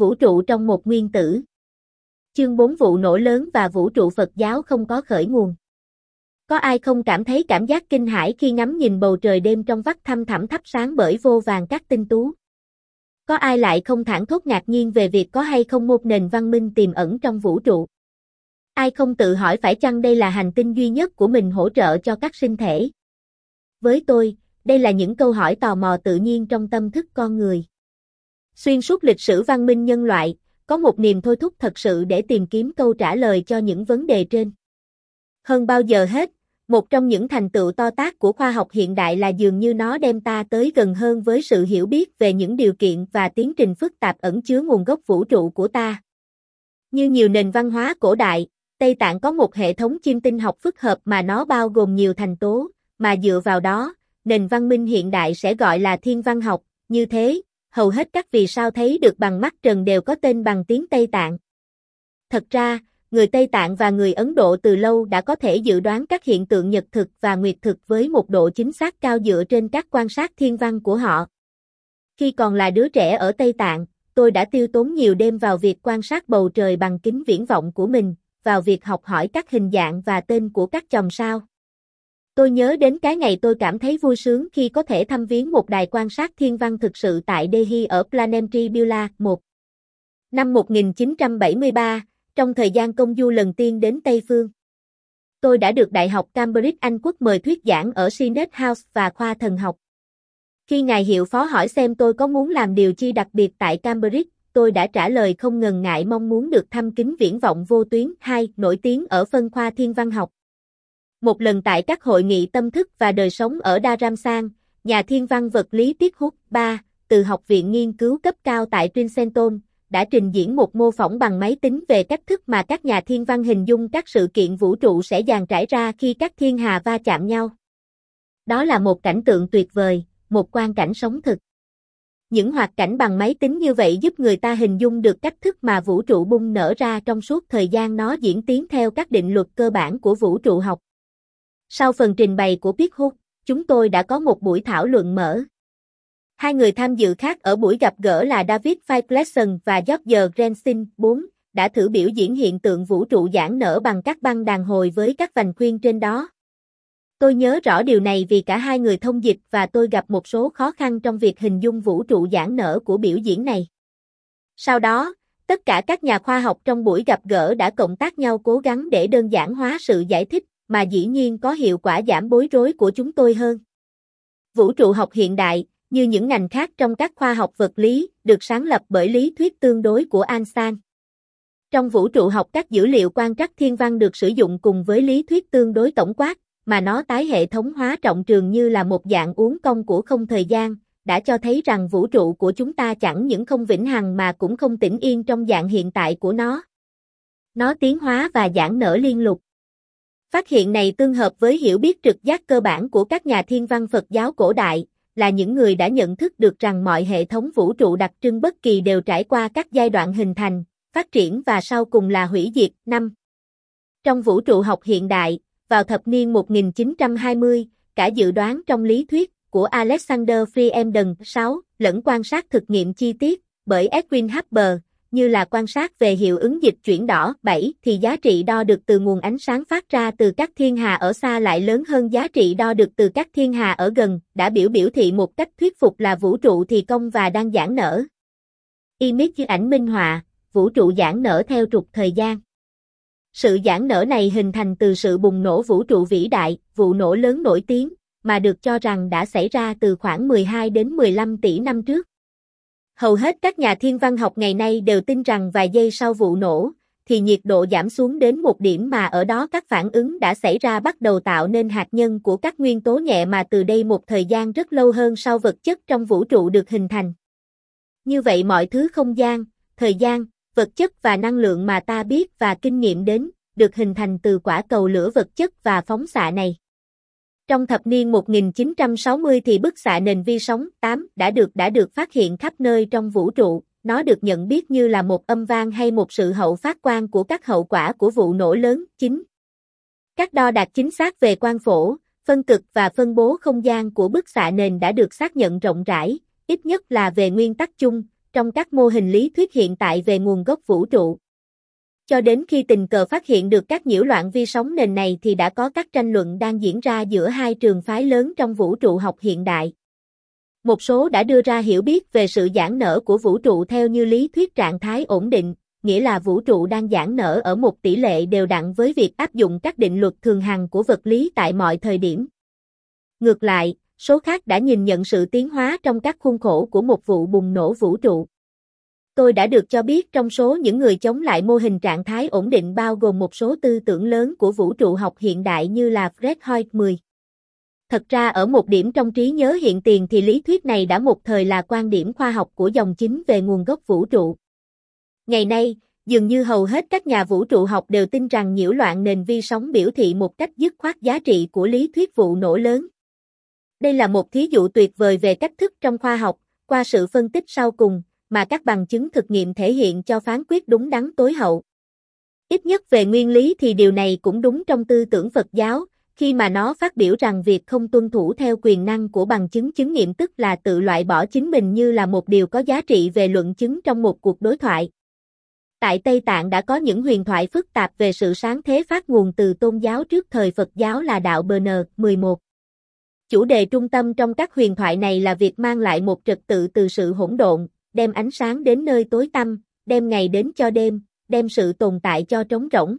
Vũ trụ trong một nguyên tử. Chương 4 vụ nổ lớn và vũ trụ Phật giáo không có khởi nguồn. Có ai không cảm thấy cảm giác kinh hãi khi ngắm nhìn bầu trời đêm trong vắt thăm thẳm thắp sáng bởi vô vàng các tinh tú? Có ai lại không thẳng thốt ngạc nhiên về việc có hay không một nền văn minh tiềm ẩn trong vũ trụ? Ai không tự hỏi phải chăng đây là hành tinh duy nhất của mình hỗ trợ cho các sinh thể? Với tôi, đây là những câu hỏi tò mò tự nhiên trong tâm thức con người. Xuyên suốt lịch sử văn minh nhân loại, có một niềm thôi thúc thật sự để tìm kiếm câu trả lời cho những vấn đề trên. Hơn bao giờ hết, một trong những thành tựu to tác của khoa học hiện đại là dường như nó đem ta tới gần hơn với sự hiểu biết về những điều kiện và tiến trình phức tạp ẩn chứa nguồn gốc vũ trụ của ta. Như nhiều nền văn hóa cổ đại, Tây Tạng có một hệ thống chiêm tinh học phức hợp mà nó bao gồm nhiều thành tố, mà dựa vào đó, nền văn minh hiện đại sẽ gọi là thiên văn học, như thế, hầu hết các vì sao thấy được bằng mắt trần đều có tên bằng tiếng Tây Tạng. Thật ra, người Tây Tạng và người Ấn Độ từ lâu đã có thể dự đoán các hiện tượng nhật thực và nguyệt thực với một độ chính xác cao dựa trên các quan sát thiên văn của họ. Khi còn là đứa trẻ ở Tây Tạng, tôi đã tiêu tốn nhiều đêm vào việc quan sát bầu trời bằng kính viễn vọng của mình, vào việc học hỏi các hình dạng và tên của các chòm sao. Tôi nhớ đến cái ngày tôi cảm thấy vui sướng khi có thể thăm viếng một đài quan sát thiên văn thực sự tại Delhi ở Planetary Bula 1. Năm 1973, trong thời gian công du lần tiên đến Tây Phương. Tôi đã được Đại học Cambridge Anh Quốc mời thuyết giảng ở Sinet House và khoa thần học. Khi ngài hiệu phó hỏi xem tôi có muốn làm điều chi đặc biệt tại Cambridge, tôi đã trả lời không ngần ngại mong muốn được thăm kính viễn vọng vô tuyến 2 nổi tiếng ở phân khoa thiên văn học. Một lần tại các hội nghị tâm thức và đời sống ở Dharamsan, nhà thiên văn vật lý Tiết Hút 3, từ Học viện Nghiên cứu cấp cao tại Princeton, đã trình diễn một mô phỏng bằng máy tính về cách thức mà các nhà thiên văn hình dung các sự kiện vũ trụ sẽ dàn trải ra khi các thiên hà va chạm nhau. Đó là một cảnh tượng tuyệt vời, một quan cảnh sống thực. Những hoạt cảnh bằng máy tính như vậy giúp người ta hình dung được cách thức mà vũ trụ bung nở ra trong suốt thời gian nó diễn tiến theo các định luật cơ bản của vũ trụ học. Sau phần trình bày của Piet Hút, chúng tôi đã có một buổi thảo luận mở. Hai người tham dự khác ở buổi gặp gỡ là David Feiflesson và George Rensin, 4, đã thử biểu diễn hiện tượng vũ trụ giãn nở bằng các băng đàn hồi với các vành khuyên trên đó. Tôi nhớ rõ điều này vì cả hai người thông dịch và tôi gặp một số khó khăn trong việc hình dung vũ trụ giãn nở của biểu diễn này. Sau đó, tất cả các nhà khoa học trong buổi gặp gỡ đã cộng tác nhau cố gắng để đơn giản hóa sự giải thích, mà dĩ nhiên có hiệu quả giảm bối rối của chúng tôi hơn. Vũ trụ học hiện đại, như những ngành khác trong các khoa học vật lý, được sáng lập bởi lý thuyết tương đối của Einstein. Trong vũ trụ học các dữ liệu quan trắc thiên văn được sử dụng cùng với lý thuyết tương đối tổng quát, mà nó tái hệ thống hóa trọng trường như là một dạng uốn cong của không thời gian, đã cho thấy rằng vũ trụ của chúng ta chẳng những không vĩnh hằng mà cũng không tĩnh yên trong dạng hiện tại của nó. Nó tiến hóa và giãn nở liên lục. Phát hiện này tương hợp với hiểu biết trực giác cơ bản của các nhà thiên văn Phật giáo cổ đại, là những người đã nhận thức được rằng mọi hệ thống vũ trụ đặc trưng bất kỳ đều trải qua các giai đoạn hình thành, phát triển và sau cùng là hủy diệt. Năm. Trong vũ trụ học hiện đại, vào thập niên 1920, cả dự đoán trong lý thuyết của Alexander Frieden 6 lẫn quan sát thực nghiệm chi tiết bởi Edwin Hubble như là quan sát về hiệu ứng dịch chuyển đỏ 7 thì giá trị đo được từ nguồn ánh sáng phát ra từ các thiên hà ở xa lại lớn hơn giá trị đo được từ các thiên hà ở gần, đã biểu biểu thị một cách thuyết phục là vũ trụ thì công và đang giãn nở. Image ảnh minh họa, vũ trụ giãn nở theo trục thời gian. Sự giãn nở này hình thành từ sự bùng nổ vũ trụ vĩ đại, vụ nổ lớn nổi tiếng, mà được cho rằng đã xảy ra từ khoảng 12 đến 15 tỷ năm trước. Hầu hết các nhà thiên văn học ngày nay đều tin rằng vài giây sau vụ nổ, thì nhiệt độ giảm xuống đến một điểm mà ở đó các phản ứng đã xảy ra bắt đầu tạo nên hạt nhân của các nguyên tố nhẹ mà từ đây một thời gian rất lâu hơn sau vật chất trong vũ trụ được hình thành. Như vậy mọi thứ không gian, thời gian, vật chất và năng lượng mà ta biết và kinh nghiệm đến, được hình thành từ quả cầu lửa vật chất và phóng xạ này. Trong thập niên 1960 thì bức xạ nền vi sóng 8 đã được đã được phát hiện khắp nơi trong vũ trụ, nó được nhận biết như là một âm vang hay một sự hậu phát quang của các hậu quả của vụ nổ lớn 9. Các đo đạt chính xác về quang phổ, phân cực và phân bố không gian của bức xạ nền đã được xác nhận rộng rãi, ít nhất là về nguyên tắc chung, trong các mô hình lý thuyết hiện tại về nguồn gốc vũ trụ. Cho đến khi tình cờ phát hiện được các nhiễu loạn vi sóng nền này thì đã có các tranh luận đang diễn ra giữa hai trường phái lớn trong vũ trụ học hiện đại. Một số đã đưa ra hiểu biết về sự giãn nở của vũ trụ theo như lý thuyết trạng thái ổn định, nghĩa là vũ trụ đang giãn nở ở một tỷ lệ đều đặn với việc áp dụng các định luật thường hằng của vật lý tại mọi thời điểm. Ngược lại, số khác đã nhìn nhận sự tiến hóa trong các khuôn khổ của một vụ bùng nổ vũ trụ. Tôi đã được cho biết trong số những người chống lại mô hình trạng thái ổn định bao gồm một số tư tưởng lớn của vũ trụ học hiện đại như là Fred Hoyle 10. Thật ra ở một điểm trong trí nhớ hiện tiền thì lý thuyết này đã một thời là quan điểm khoa học của dòng chính về nguồn gốc vũ trụ. Ngày nay, dường như hầu hết các nhà vũ trụ học đều tin rằng nhiễu loạn nền vi sóng biểu thị một cách dứt khoát giá trị của lý thuyết vụ nổ lớn. Đây là một thí dụ tuyệt vời về cách thức trong khoa học, qua sự phân tích sau cùng, mà các bằng chứng thực nghiệm thể hiện cho phán quyết đúng đắn tối hậu. Ít nhất về nguyên lý thì điều này cũng đúng trong tư tưởng Phật giáo, khi mà nó phát biểu rằng việc không tuân thủ theo quyền năng của bằng chứng chứng nghiệm tức là tự loại bỏ chính mình như là một điều có giá trị về luận chứng trong một cuộc đối thoại. Tại Tây Tạng đã có những huyền thoại phức tạp về sự sáng thế phát nguồn từ tôn giáo trước thời Phật giáo là đạo Bờ Nờ 11. Chủ đề trung tâm trong các huyền thoại này là việc mang lại một trật tự từ sự hỗn độn, đem ánh sáng đến nơi tối tăm, đem ngày đến cho đêm, đem sự tồn tại cho trống rỗng.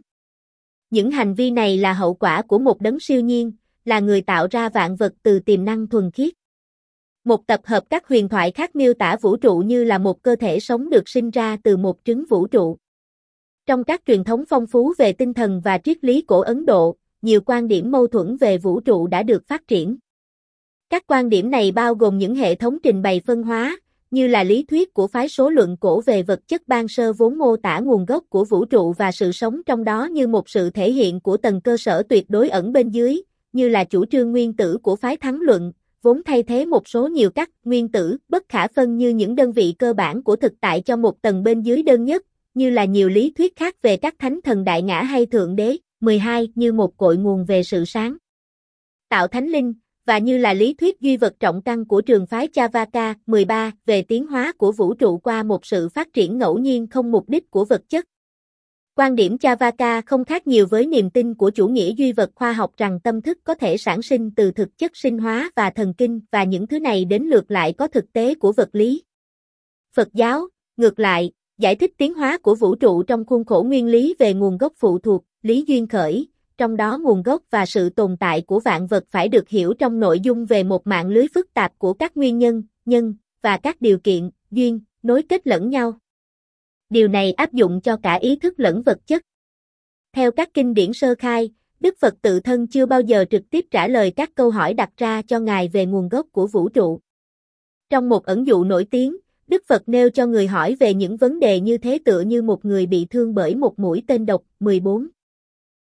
Những hành vi này là hậu quả của một đấng siêu nhiên, là người tạo ra vạn vật từ tiềm năng thuần khiết. Một tập hợp các huyền thoại khác miêu tả vũ trụ như là một cơ thể sống được sinh ra từ một trứng vũ trụ. Trong các truyền thống phong phú về tinh thần và triết lý cổ Ấn Độ, nhiều quan điểm mâu thuẫn về vũ trụ đã được phát triển. Các quan điểm này bao gồm những hệ thống trình bày phân hóa, như là lý thuyết của phái số luận cổ về vật chất ban sơ vốn mô tả nguồn gốc của vũ trụ và sự sống trong đó như một sự thể hiện của tầng cơ sở tuyệt đối ẩn bên dưới, như là chủ trương nguyên tử của phái thắng luận, vốn thay thế một số nhiều các nguyên tử bất khả phân như những đơn vị cơ bản của thực tại cho một tầng bên dưới đơn nhất, như là nhiều lý thuyết khác về các thánh thần đại ngã hay thượng đế. 12 như một cội nguồn về sự sáng. Tạo thánh linh, và như là lý thuyết duy vật trọng căn của trường phái Chavaka 13 về tiến hóa của vũ trụ qua một sự phát triển ngẫu nhiên không mục đích của vật chất. Quan điểm Chavaka không khác nhiều với niềm tin của chủ nghĩa duy vật khoa học rằng tâm thức có thể sản sinh từ thực chất sinh hóa và thần kinh và những thứ này đến lượt lại có thực tế của vật lý. Phật giáo, ngược lại, giải thích tiến hóa của vũ trụ trong khuôn khổ nguyên lý về nguồn gốc phụ thuộc, lý duyên khởi, trong đó nguồn gốc và sự tồn tại của vạn vật phải được hiểu trong nội dung về một mạng lưới phức tạp của các nguyên nhân, nhân, và các điều kiện, duyên, nối kết lẫn nhau. Điều này áp dụng cho cả ý thức lẫn vật chất. Theo các kinh điển sơ khai, Đức Phật tự thân chưa bao giờ trực tiếp trả lời các câu hỏi đặt ra cho Ngài về nguồn gốc của vũ trụ. Trong một ẩn dụ nổi tiếng, Đức Phật nêu cho người hỏi về những vấn đề như thế tựa như một người bị thương bởi một mũi tên độc, 14.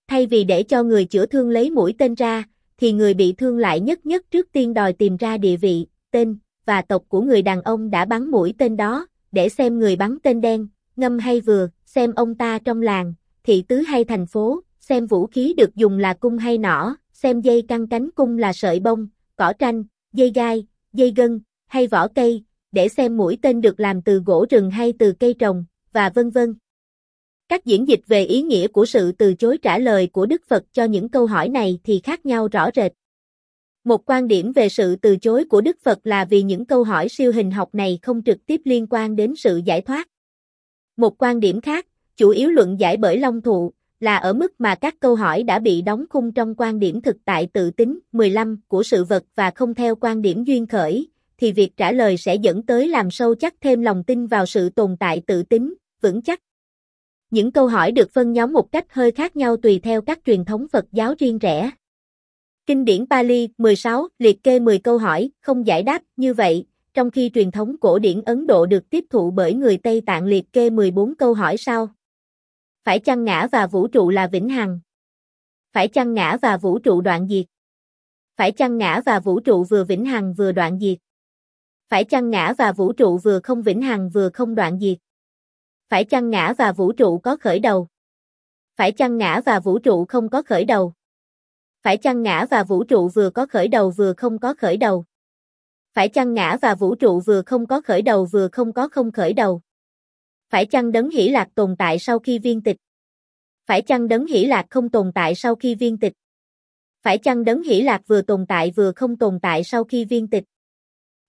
Thay vì để cho người chữa thương lấy mũi tên ra, thì người bị thương lại nhất nhất trước tiên đòi tìm ra địa vị, tên, và tộc của người đàn ông đã bắn mũi tên đó, để xem người bắn tên đen, ngâm hay vừa, xem ông ta trong làng, thị tứ hay thành phố, xem vũ khí được dùng là cung hay nỏ, xem dây căng cánh cung là sợi bông, cỏ tranh, dây gai, dây gân, hay vỏ cây, để xem mũi tên được làm từ gỗ rừng hay từ cây trồng, và vân vân. Các diễn dịch về ý nghĩa của sự từ chối trả lời của Đức Phật cho những câu hỏi này thì khác nhau rõ rệt. Một quan điểm về sự từ chối của Đức Phật là vì những câu hỏi siêu hình học này không trực tiếp liên quan đến sự giải thoát. Một quan điểm khác, chủ yếu luận giải bởi Long Thụ, là ở mức mà các câu hỏi đã bị đóng khung trong quan điểm thực tại tự tính 15 của sự vật và không theo quan điểm duyên khởi, thì việc trả lời sẽ dẫn tới làm sâu chắc thêm lòng tin vào sự tồn tại tự tính, vững chắc. Những câu hỏi được phân nhóm một cách hơi khác nhau tùy theo các truyền thống Phật giáo riêng rẽ. Kinh điển Pali 16 liệt kê 10 câu hỏi, không giải đáp, như vậy, trong khi truyền thống cổ điển Ấn Độ được tiếp thụ bởi người Tây Tạng liệt kê 14 câu hỏi sau. Phải chăng ngã và vũ trụ là vĩnh hằng? Phải chăng ngã và vũ trụ đoạn diệt? Phải chăng ngã và vũ trụ vừa vĩnh hằng vừa đoạn diệt? Phải chăng ngã và vũ trụ vừa không vĩnh hằng vừa không đoạn diệt? Phải chăng ngã và vũ trụ có khởi đầu? Phải chăng ngã và vũ trụ không có khởi đầu? Phải chăng ngã và vũ trụ vừa có khởi đầu vừa không có khởi đầu? Phải chăng ngã và vũ trụ vừa không có khởi đầu vừa không có không khởi đầu? Phải chăng đấng hỷ lạc tồn tại sau khi viên tịch? Phải chăng đấng hỷ lạc không tồn tại sau khi viên tịch? Phải chăng đấng hỷ lạc vừa tồn tại vừa không tồn tại sau khi viên tịch?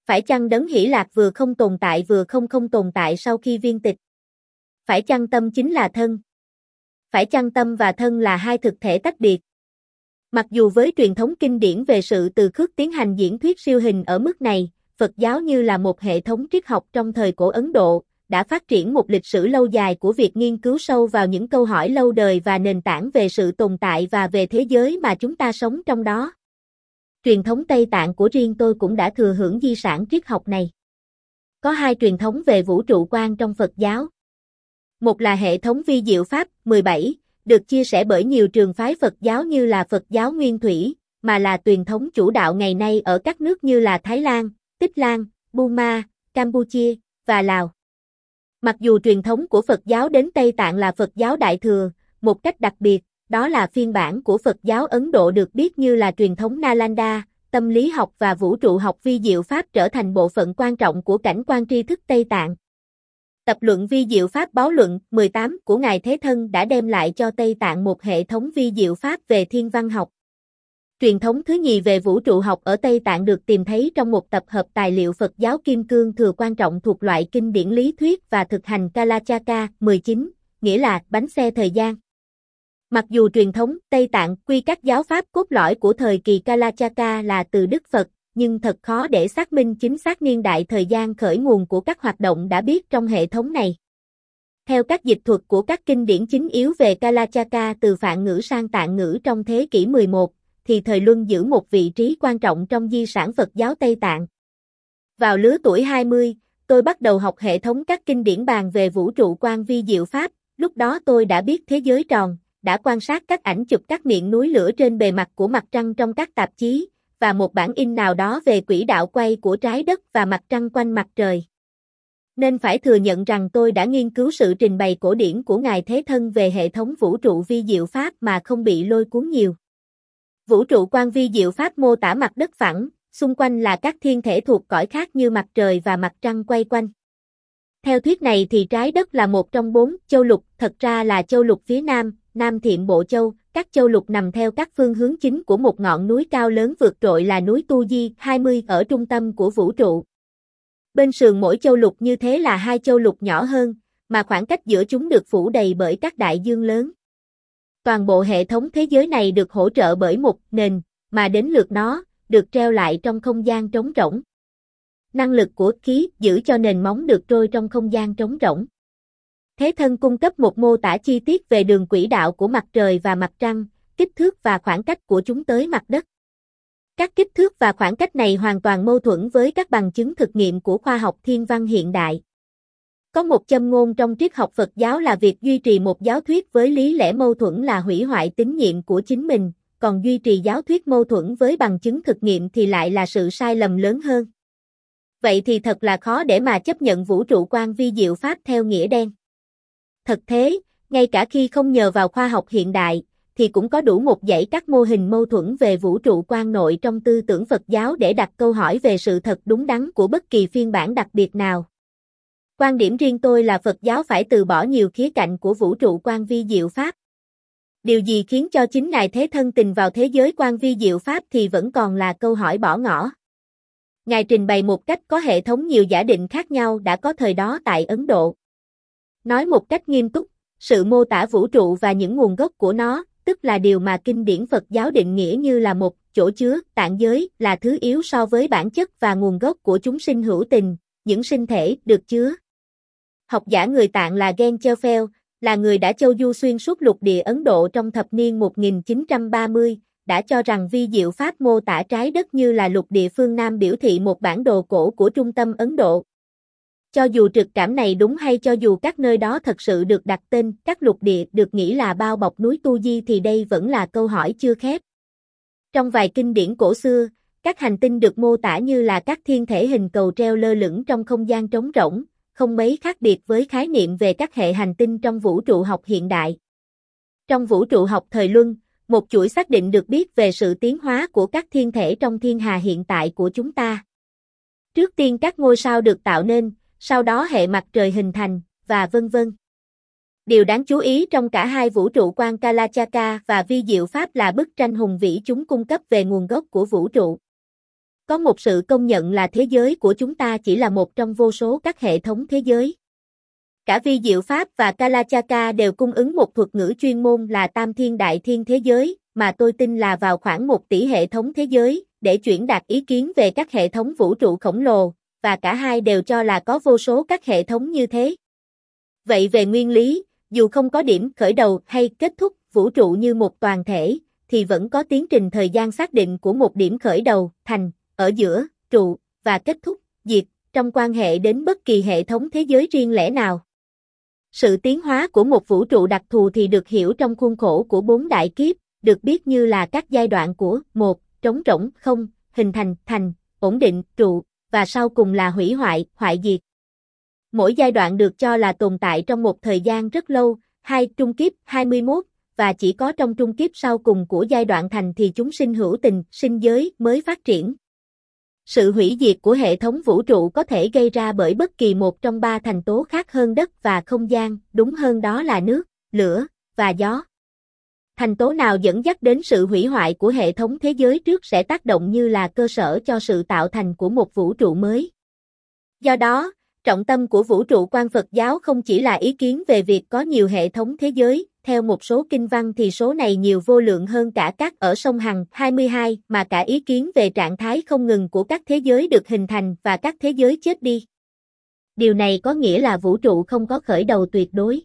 Phải chăng đấng hỷ lạc vừa không tồn tại vừa không không tồn tại sau khi viên tịch? Phải chăng tâm chính là thân? Phải chăng tâm và thân là hai thực thể tách biệt? Mặc dù với truyền thống kinh điển về sự từ khước tiến hành diễn thuyết siêu hình ở mức này, Phật giáo như là một hệ thống triết học trong thời cổ Ấn Độ, đã phát triển một lịch sử lâu dài của việc nghiên cứu sâu vào những câu hỏi lâu đời và nền tảng về sự tồn tại và về thế giới mà chúng ta sống trong đó. Truyền thống Tây Tạng của riêng tôi cũng đã thừa hưởng di sản triết học này. Có hai truyền thống về vũ trụ quan trong Phật giáo. Một là hệ thống vi diệu Pháp 17, được chia sẻ bởi nhiều trường phái Phật giáo như là Phật giáo Nguyên Thủy, mà là truyền thống chủ đạo ngày nay ở các nước như là Thái Lan, Tích Lan, Burma, Campuchia và Lào. Mặc dù truyền thống của Phật giáo đến Tây Tạng là Phật giáo Đại Thừa, một cách đặc biệt, đó là phiên bản của Phật giáo Ấn Độ được biết như là truyền thống Nalanda, tâm lý học và vũ trụ học vi diệu Pháp trở thành bộ phận quan trọng của cảnh quan tri thức Tây Tạng. Tập luận vi diệu Pháp báo luận 18 của Ngài Thế Thân đã đem lại cho Tây Tạng một hệ thống vi diệu Pháp về thiên văn học. Truyền thống thứ nhì về vũ trụ học ở Tây Tạng được tìm thấy trong một tập hợp tài liệu Phật giáo Kim Cương thừa quan trọng thuộc loại kinh điển lý thuyết và thực hành Kalachaka 19, nghĩa là bánh xe thời gian. Mặc dù truyền thống Tây Tạng quy các giáo pháp cốt lõi của thời kỳ Kalachaka là từ Đức Phật, nhưng thật khó để xác minh chính xác niên đại thời gian khởi nguồn của các hoạt động đã biết trong hệ thống này. Theo các dịch thuật của các kinh điển chính yếu về Kalachaka từ phạn ngữ sang tạng ngữ trong thế kỷ 11, thì thời Luân giữ một vị trí quan trọng trong di sản Phật giáo Tây Tạng. Vào lứa tuổi 20, tôi bắt đầu học hệ thống các kinh điển bàn về vũ trụ quan vi diệu Pháp, lúc đó tôi đã biết thế giới tròn, đã quan sát các ảnh chụp các miệng núi lửa trên bề mặt của mặt trăng trong các tạp chí, và một bản in nào đó về quỹ đạo quay của trái đất và mặt trăng quanh mặt trời. Nên phải thừa nhận rằng tôi đã nghiên cứu sự trình bày cổ điển của Ngài Thế Thân về hệ thống vũ trụ vi diệu Pháp mà không bị lôi cuốn nhiều. Vũ trụ quan vi diệu Pháp mô tả mặt đất phẳng, xung quanh là các thiên thể thuộc cõi khác như mặt trời và mặt trăng quay quanh. Theo thuyết này thì trái đất là một trong bốn châu lục, thật ra là châu lục phía nam, Nam Thiện Bộ Châu, các châu lục nằm theo các phương hướng chính của một ngọn núi cao lớn vượt trội là núi Tu Di 20 ở trung tâm của vũ trụ. Bên sườn mỗi châu lục như thế là hai châu lục nhỏ hơn, mà khoảng cách giữa chúng được phủ đầy bởi các đại dương lớn. Toàn bộ hệ thống thế giới này được hỗ trợ bởi một nền, mà đến lượt nó, được treo lại trong không gian trống rỗng. Năng lực của khí giữ cho nền móng được trôi trong không gian trống rỗng. Thế thân cung cấp một mô tả chi tiết về đường quỹ đạo của mặt trời và mặt trăng, kích thước và khoảng cách của chúng tới mặt đất. Các kích thước và khoảng cách này hoàn toàn mâu thuẫn với các bằng chứng thực nghiệm của khoa học thiên văn hiện đại. Có một châm ngôn trong triết học Phật giáo là việc duy trì một giáo thuyết với lý lẽ mâu thuẫn là hủy hoại tín nhiệm của chính mình, còn duy trì giáo thuyết mâu thuẫn với bằng chứng thực nghiệm thì lại là sự sai lầm lớn hơn. Vậy thì thật là khó để mà chấp nhận vũ trụ quan vi diệu pháp theo nghĩa đen. Thật thế, ngay cả khi không nhờ vào khoa học hiện đại, thì cũng có đủ một dãy các mô hình mâu thuẫn về vũ trụ quan nội trong tư tưởng Phật giáo để đặt câu hỏi về sự thật đúng đắn của bất kỳ phiên bản đặc biệt nào. Quan điểm riêng tôi là Phật giáo phải từ bỏ nhiều khía cạnh của vũ trụ quan vi diệu Pháp. Điều gì khiến cho chính Ngài Thế Thân tình vào thế giới quan vi diệu Pháp thì vẫn còn là câu hỏi bỏ ngỏ. Ngài trình bày một cách có hệ thống nhiều giả định khác nhau đã có thời đó tại Ấn Độ. Nói một cách nghiêm túc, sự mô tả vũ trụ và những nguồn gốc của nó, tức là điều mà kinh điển Phật giáo định nghĩa như là một chỗ chứa, tạng giới, là thứ yếu so với bản chất và nguồn gốc của chúng sinh hữu tình, những sinh thể được chứa. Học giả người tạng là Genchefel, là người đã châu du xuyên suốt lục địa Ấn Độ trong thập niên 1930, đã cho rằng vi diệu pháp mô tả trái đất như là lục địa phương Nam biểu thị một bản đồ cổ của trung tâm Ấn Độ. Cho dù trực cảm này đúng hay cho dù các nơi đó thật sự được đặt tên, các lục địa được nghĩ là bao bọc núi Tu Di thì đây vẫn là câu hỏi chưa khép. Trong vài kinh điển cổ xưa, các hành tinh được mô tả như là các thiên thể hình cầu treo lơ lửng trong không gian trống rỗng, không mấy khác biệt với khái niệm về các hệ hành tinh trong vũ trụ học hiện đại. Trong vũ trụ học thời luân, một chuỗi xác định được biết về sự tiến hóa của các thiên thể trong thiên hà hiện tại của chúng ta. Trước tiên các ngôi sao được tạo nên, sau đó hệ mặt trời hình thành, và vân vân. Điều đáng chú ý trong cả hai vũ trụ quan Kalachaka và vi diệu pháp là bức tranh hùng vĩ chúng cung cấp về nguồn gốc của vũ trụ. Có một sự công nhận là thế giới của chúng ta chỉ là một trong vô số các hệ thống thế giới. Cả vi diệu pháp và Kalachaka đều cung ứng một thuật ngữ chuyên môn là tam thiên đại thiên thế giới, mà tôi tin là vào khoảng một tỷ hệ thống thế giới, để chuyển đạt ý kiến về các hệ thống vũ trụ khổng lồ, và cả hai đều cho là có vô số các hệ thống như thế. Vậy về nguyên lý, dù không có điểm khởi đầu hay kết thúc vũ trụ như một toàn thể, thì vẫn có tiến trình thời gian xác định của một điểm khởi đầu, thành, ở giữa, trụ, và kết thúc, diệt, trong quan hệ đến bất kỳ hệ thống thế giới riêng lẻ nào. Sự tiến hóa của một vũ trụ đặc thù thì được hiểu trong khuôn khổ của bốn đại kiếp, được biết như là các giai đoạn của một, trống rỗng, không, hình thành, thành, ổn định, trụ, và sau cùng là hủy hoại, hoại diệt. Mỗi giai đoạn được cho là tồn tại trong một thời gian rất lâu, hai trung kiếp 21, và chỉ có trong trung kiếp sau cùng của giai đoạn thành thì chúng sinh hữu tình, sinh giới mới phát triển. Sự hủy diệt của hệ thống vũ trụ có thể gây ra bởi bất kỳ một trong ba thành tố khác hơn đất và không gian, đúng hơn đó là nước, lửa, và gió. Thành tố nào dẫn dắt đến sự hủy hoại của hệ thống thế giới trước sẽ tác động như là cơ sở cho sự tạo thành của một vũ trụ mới. Do đó, trọng tâm của vũ trụ quan Phật giáo không chỉ là ý kiến về việc có nhiều hệ thống thế giới, theo một số kinh văn thì số này nhiều vô lượng hơn cả các ở sông Hằng 22 mà cả ý kiến về trạng thái không ngừng của các thế giới được hình thành và các thế giới chết đi. Điều này có nghĩa là vũ trụ không có khởi đầu tuyệt đối.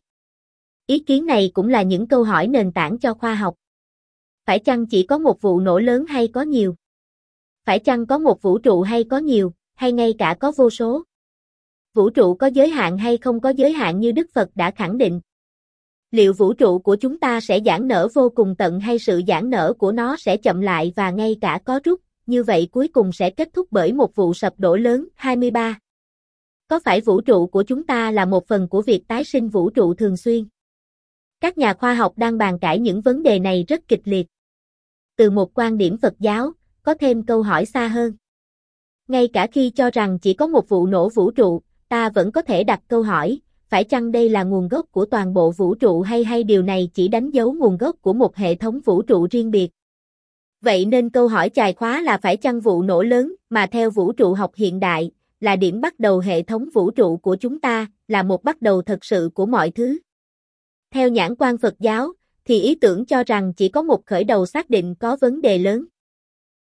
Ý kiến này cũng là những câu hỏi nền tảng cho khoa học. Phải chăng chỉ có một vụ nổ lớn hay có nhiều? Phải chăng có một vũ trụ hay có nhiều, hay ngay cả có vô số? Vũ trụ có giới hạn hay không có giới hạn như Đức Phật đã khẳng định? Liệu vũ trụ của chúng ta sẽ giãn nở vô cùng tận hay sự giãn nở của nó sẽ chậm lại và ngay cả có rút, như vậy cuối cùng sẽ kết thúc bởi một vụ sập đổ lớn 23. Có phải vũ trụ của chúng ta là một phần của việc tái sinh vũ trụ thường xuyên? Các nhà khoa học đang bàn cãi những vấn đề này rất kịch liệt. Từ một quan điểm Phật giáo, có thêm câu hỏi xa hơn. Ngay cả khi cho rằng chỉ có một vụ nổ vũ trụ, ta vẫn có thể đặt câu hỏi, phải chăng đây là nguồn gốc của toàn bộ vũ trụ hay hay điều này chỉ đánh dấu nguồn gốc của một hệ thống vũ trụ riêng biệt? Vậy nên câu hỏi chài khóa là phải chăng vụ nổ lớn mà theo vũ trụ học hiện đại, là điểm bắt đầu hệ thống vũ trụ của chúng ta, là một bắt đầu thật sự của mọi thứ. Theo nhãn quan Phật giáo, thì ý tưởng cho rằng chỉ có một khởi đầu xác định có vấn đề lớn.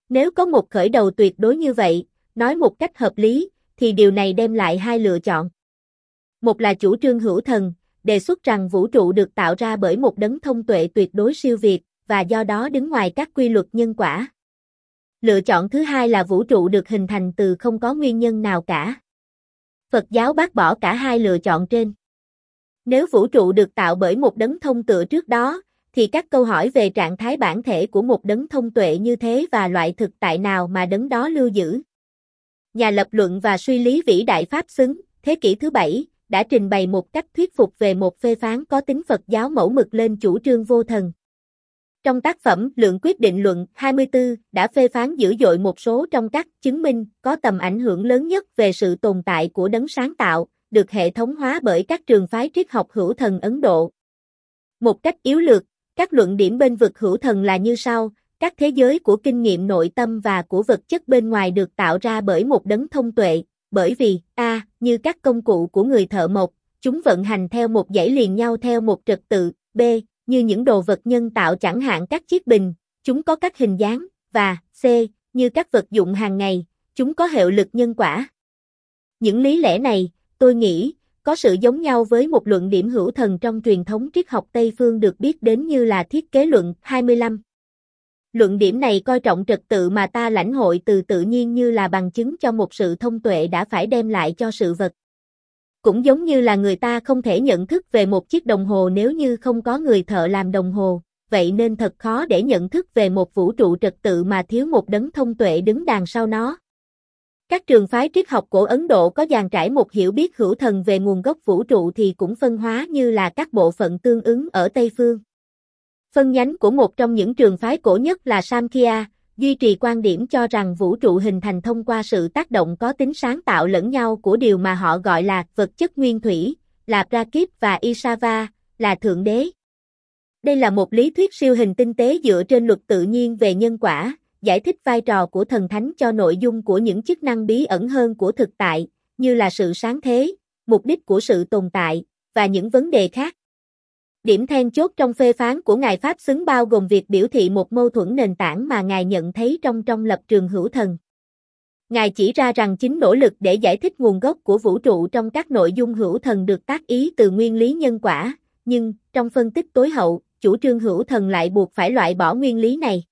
Nếu có một khởi đầu tuyệt đối như vậy, nói một cách hợp lý, thì điều này đem lại hai lựa chọn. Một là chủ trương hữu thần, đề xuất rằng vũ trụ được tạo ra bởi một đấng thông tuệ tuyệt đối siêu việt, và do đó đứng ngoài các quy luật nhân quả. Lựa chọn thứ hai là vũ trụ được hình thành từ không có nguyên nhân nào cả. Phật giáo bác bỏ cả hai lựa chọn trên. Nếu vũ trụ được tạo bởi một đấng thông tựa trước đó, thì các câu hỏi về trạng thái bản thể của một đấng thông tuệ như thế và loại thực tại nào mà đấng đó lưu giữ. Nhà lập luận và suy lý vĩ đại Pháp xứng, thế kỷ thứ bảy, đã trình bày một cách thuyết phục về một phê phán có tính Phật giáo mẫu mực lên chủ trương vô thần. Trong tác phẩm Lượng quyết định luận 24 đã phê phán dữ dội một số trong các chứng minh có tầm ảnh hưởng lớn nhất về sự tồn tại của đấng sáng tạo, được hệ thống hóa bởi các trường phái triết học hữu thần Ấn Độ. Một cách yếu lược, các luận điểm bên vực hữu thần là như sau, các thế giới của kinh nghiệm nội tâm và của vật chất bên ngoài được tạo ra bởi một đấng thông tuệ, bởi vì, a, như các công cụ của người thợ mộc, chúng vận hành theo một dãy liền nhau theo một trật tự, b, như những đồ vật nhân tạo chẳng hạn các chiếc bình, chúng có các hình dáng, và c, như các vật dụng hàng ngày, chúng có hiệu lực nhân quả. Những lý lẽ này, tôi nghĩ, có sự giống nhau với một luận điểm hữu thần trong truyền thống triết học Tây phương được biết đến như là thiết kế luận 25. Luận điểm này coi trọng trật tự mà ta lãnh hội từ tự nhiên như là bằng chứng cho một sự thông tuệ đã phải đem lại cho sự vật. Cũng giống như là người ta không thể nhận thức về một chiếc đồng hồ nếu như không có người thợ làm đồng hồ, vậy nên thật khó để nhận thức về một vũ trụ trật tự mà thiếu một đấng thông tuệ đứng đằng sau nó. Các trường phái triết học cổ Ấn Độ có dàn trải một hiểu biết hữu thần về nguồn gốc vũ trụ thì cũng phân hóa như là các bộ phận tương ứng ở Tây Phương. Phân nhánh của một trong những trường phái cổ nhất là Samkhya, duy trì quan điểm cho rằng vũ trụ hình thành thông qua sự tác động có tính sáng tạo lẫn nhau của điều mà họ gọi là vật chất nguyên thủy, là Prakip và Isava, là Thượng Đế. Đây là một lý thuyết siêu hình tinh tế dựa trên luật tự nhiên về nhân quả, giải thích vai trò của thần thánh cho nội dung của những chức năng bí ẩn hơn của thực tại, như là sự sáng thế, mục đích của sự tồn tại, và những vấn đề khác. Điểm then chốt trong phê phán của Ngài Pháp xứng bao gồm việc biểu thị một mâu thuẫn nền tảng mà Ngài nhận thấy trong trong lập trường hữu thần. Ngài chỉ ra rằng chính nỗ lực để giải thích nguồn gốc của vũ trụ trong các nội dung hữu thần được tác ý từ nguyên lý nhân quả, nhưng, trong phân tích tối hậu, chủ trương hữu thần lại buộc phải loại bỏ nguyên lý này.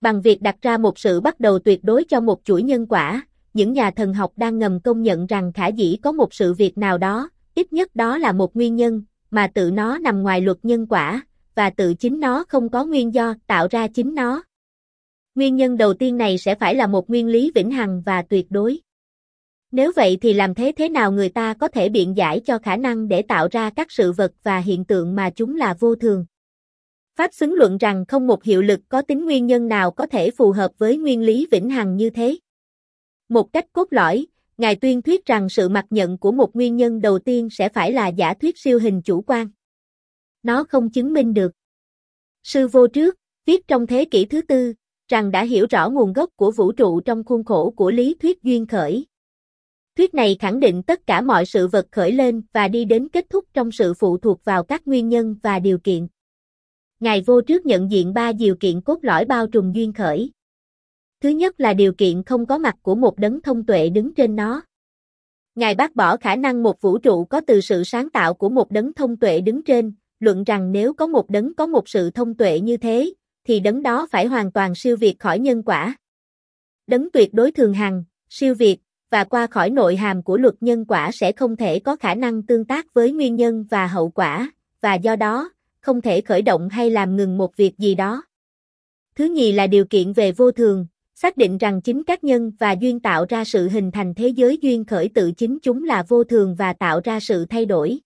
Bằng việc đặt ra một sự bắt đầu tuyệt đối cho một chuỗi nhân quả, những nhà thần học đang ngầm công nhận rằng khả dĩ có một sự việc nào đó, ít nhất đó là một nguyên nhân, mà tự nó nằm ngoài luật nhân quả, và tự chính nó không có nguyên do tạo ra chính nó. Nguyên nhân đầu tiên này sẽ phải là một nguyên lý vĩnh hằng và tuyệt đối. Nếu vậy thì làm thế thế nào người ta có thể biện giải cho khả năng để tạo ra các sự vật và hiện tượng mà chúng là vô thường? Pháp xứng luận rằng không một hiệu lực có tính nguyên nhân nào có thể phù hợp với nguyên lý vĩnh hằng như thế. Một cách cốt lõi, Ngài tuyên thuyết rằng sự mặc nhận của một nguyên nhân đầu tiên sẽ phải là giả thuyết siêu hình chủ quan. Nó không chứng minh được. Sư vô trước, viết trong thế kỷ thứ tư, rằng đã hiểu rõ nguồn gốc của vũ trụ trong khuôn khổ của lý thuyết duyên khởi. Thuyết này khẳng định tất cả mọi sự vật khởi lên và đi đến kết thúc trong sự phụ thuộc vào các nguyên nhân và điều kiện. Ngài vô trước nhận diện ba điều kiện cốt lõi bao trùm duyên khởi. Thứ nhất là điều kiện không có mặt của một đấng thông tuệ đứng trên nó. Ngài bác bỏ khả năng một vũ trụ có từ sự sáng tạo của một đấng thông tuệ đứng trên, luận rằng nếu có một đấng có một sự thông tuệ như thế, thì đấng đó phải hoàn toàn siêu việt khỏi nhân quả. Đấng tuyệt đối thường hằng, siêu việt, và qua khỏi nội hàm của luật nhân quả sẽ không thể có khả năng tương tác với nguyên nhân và hậu quả, và do đó, không thể khởi động hay làm ngừng một việc gì đó. Thứ nhì là điều kiện về vô thường, xác định rằng chính các nhân và duyên tạo ra sự hình thành thế giới duyên khởi tự chính chúng là vô thường và tạo ra sự thay đổi.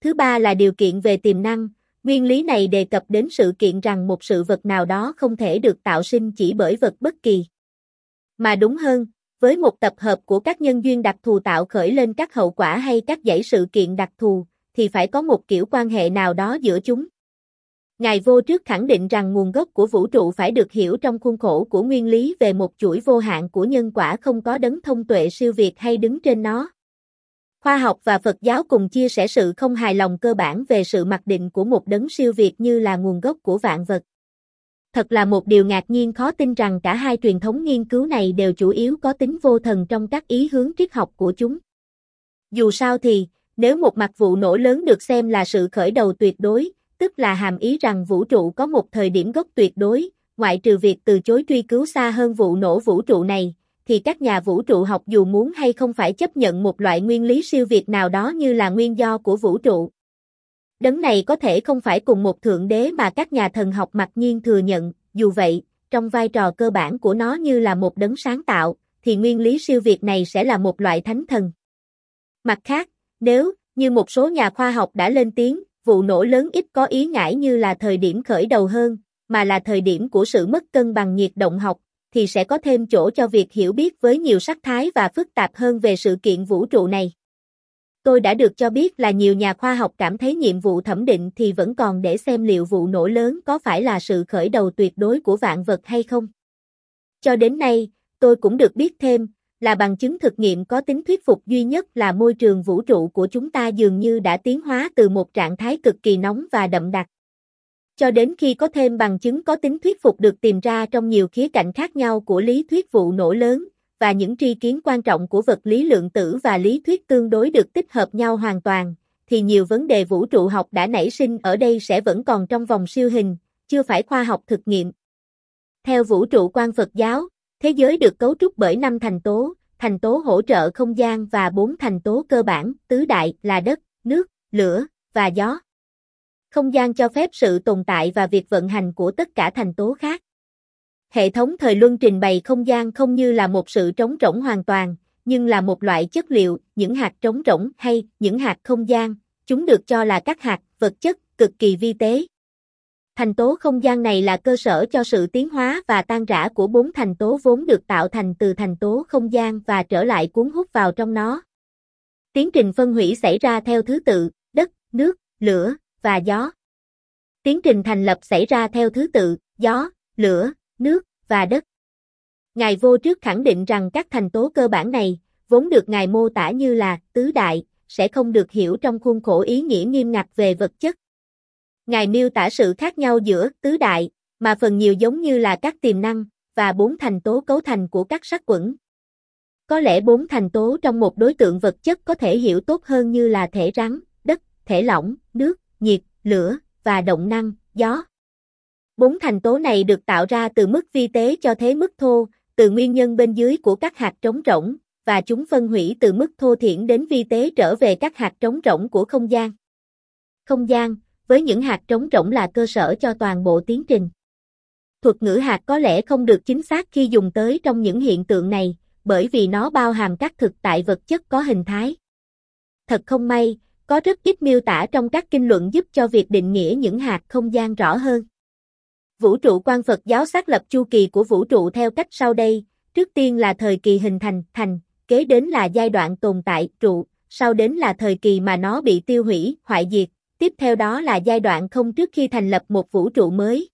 Thứ ba là điều kiện về tiềm năng, nguyên lý này đề cập đến sự kiện rằng một sự vật nào đó không thể được tạo sinh chỉ bởi vật bất kỳ. Mà đúng hơn, với một tập hợp của các nhân duyên đặc thù tạo khởi lên các hậu quả hay các dãy sự kiện đặc thù, thì phải có một kiểu quan hệ nào đó giữa chúng. Ngài vô trước khẳng định rằng nguồn gốc của vũ trụ phải được hiểu trong khuôn khổ của nguyên lý về một chuỗi vô hạn của nhân quả không có đấng thông tuệ siêu việt hay đứng trên nó. Khoa học và Phật giáo cùng chia sẻ sự không hài lòng cơ bản về sự mặc định của một đấng siêu việt như là nguồn gốc của vạn vật. Thật là một điều ngạc nhiên khó tin rằng cả hai truyền thống nghiên cứu này đều chủ yếu có tính vô thần trong các ý hướng triết học của chúng. Dù sao thì, nếu một mặt vụ nổ lớn được xem là sự khởi đầu tuyệt đối, tức là hàm ý rằng vũ trụ có một thời điểm gốc tuyệt đối, ngoại trừ việc từ chối truy cứu xa hơn vụ nổ vũ trụ này, thì các nhà vũ trụ học dù muốn hay không phải chấp nhận một loại nguyên lý siêu việt nào đó như là nguyên do của vũ trụ. Đấng này có thể không phải cùng một thượng đế mà các nhà thần học mặc nhiên thừa nhận, dù vậy, trong vai trò cơ bản của nó như là một đấng sáng tạo, thì nguyên lý siêu việt này sẽ là một loại thánh thần. Mặt khác, nếu, như một số nhà khoa học đã lên tiếng, vụ nổ lớn ít có ý ngãi như là thời điểm khởi đầu hơn, mà là thời điểm của sự mất cân bằng nhiệt động học, thì sẽ có thêm chỗ cho việc hiểu biết với nhiều sắc thái và phức tạp hơn về sự kiện vũ trụ này. Tôi đã được cho biết là nhiều nhà khoa học cảm thấy nhiệm vụ thẩm định thì vẫn còn để xem liệu vụ nổ lớn có phải là sự khởi đầu tuyệt đối của vạn vật hay không. Cho đến nay, tôi cũng được biết thêm, là bằng chứng thực nghiệm có tính thuyết phục duy nhất là môi trường vũ trụ của chúng ta dường như đã tiến hóa từ một trạng thái cực kỳ nóng và đậm đặc. Cho đến khi có thêm bằng chứng có tính thuyết phục được tìm ra trong nhiều khía cạnh khác nhau của lý thuyết vụ nổ lớn, và những tri kiến quan trọng của vật lý lượng tử và lý thuyết tương đối được tích hợp nhau hoàn toàn, thì nhiều vấn đề vũ trụ học đã nảy sinh ở đây sẽ vẫn còn trong vòng siêu hình, chưa phải khoa học thực nghiệm. Theo vũ trụ quan Phật giáo, Thế giới được cấu trúc bởi năm thành tố, thành tố hỗ trợ không gian và bốn thành tố cơ bản, tứ đại là đất, nước, lửa và gió. Không gian cho phép sự tồn tại và việc vận hành của tất cả thành tố khác. Hệ thống thời luân trình bày không gian không như là một sự trống rỗng hoàn toàn, nhưng là một loại chất liệu, những hạt trống rỗng hay những hạt không gian, chúng được cho là các hạt vật chất cực kỳ vi tế. Thành tố không gian này là cơ sở cho sự tiến hóa và tan rã của bốn thành tố vốn được tạo thành từ thành tố không gian và trở lại cuốn hút vào trong nó. Tiến trình phân hủy xảy ra theo thứ tự, đất, nước, lửa, và gió. Tiến trình thành lập xảy ra theo thứ tự, gió, lửa, nước, và đất. Ngài vô trước khẳng định rằng các thành tố cơ bản này, vốn được Ngài mô tả như là tứ đại, sẽ không được hiểu trong khuôn khổ ý nghĩa nghiêm ngặt về vật chất. Ngài miêu tả sự khác nhau giữa tứ đại, mà phần nhiều giống như là các tiềm năng, và bốn thành tố cấu thành của các sắc quẩn. Có lẽ bốn thành tố trong một đối tượng vật chất có thể hiểu tốt hơn như là thể rắn, đất, thể lỏng, nước, nhiệt, lửa, và động năng, gió. Bốn thành tố này được tạo ra từ mức vi tế cho thế mức thô, từ nguyên nhân bên dưới của các hạt trống rỗng, và chúng phân hủy từ mức thô thiển đến vi tế trở về các hạt trống rỗng của không gian. Không gian, với những hạt trống rỗng là cơ sở cho toàn bộ tiến trình. Thuật ngữ hạt có lẽ không được chính xác khi dùng tới trong những hiện tượng này, bởi vì nó bao hàm các thực tại vật chất có hình thái. Thật không may, có rất ít miêu tả trong các kinh luận giúp cho việc định nghĩa những hạt không gian rõ hơn. Vũ trụ quan Phật giáo xác lập chu kỳ của vũ trụ theo cách sau đây, trước tiên là thời kỳ hình thành, thành, kế đến là giai đoạn tồn tại, trụ, sau đến là thời kỳ mà nó bị tiêu hủy, hoại diệt, tiếp theo đó là giai đoạn không trước khi thành lập một vũ trụ mới.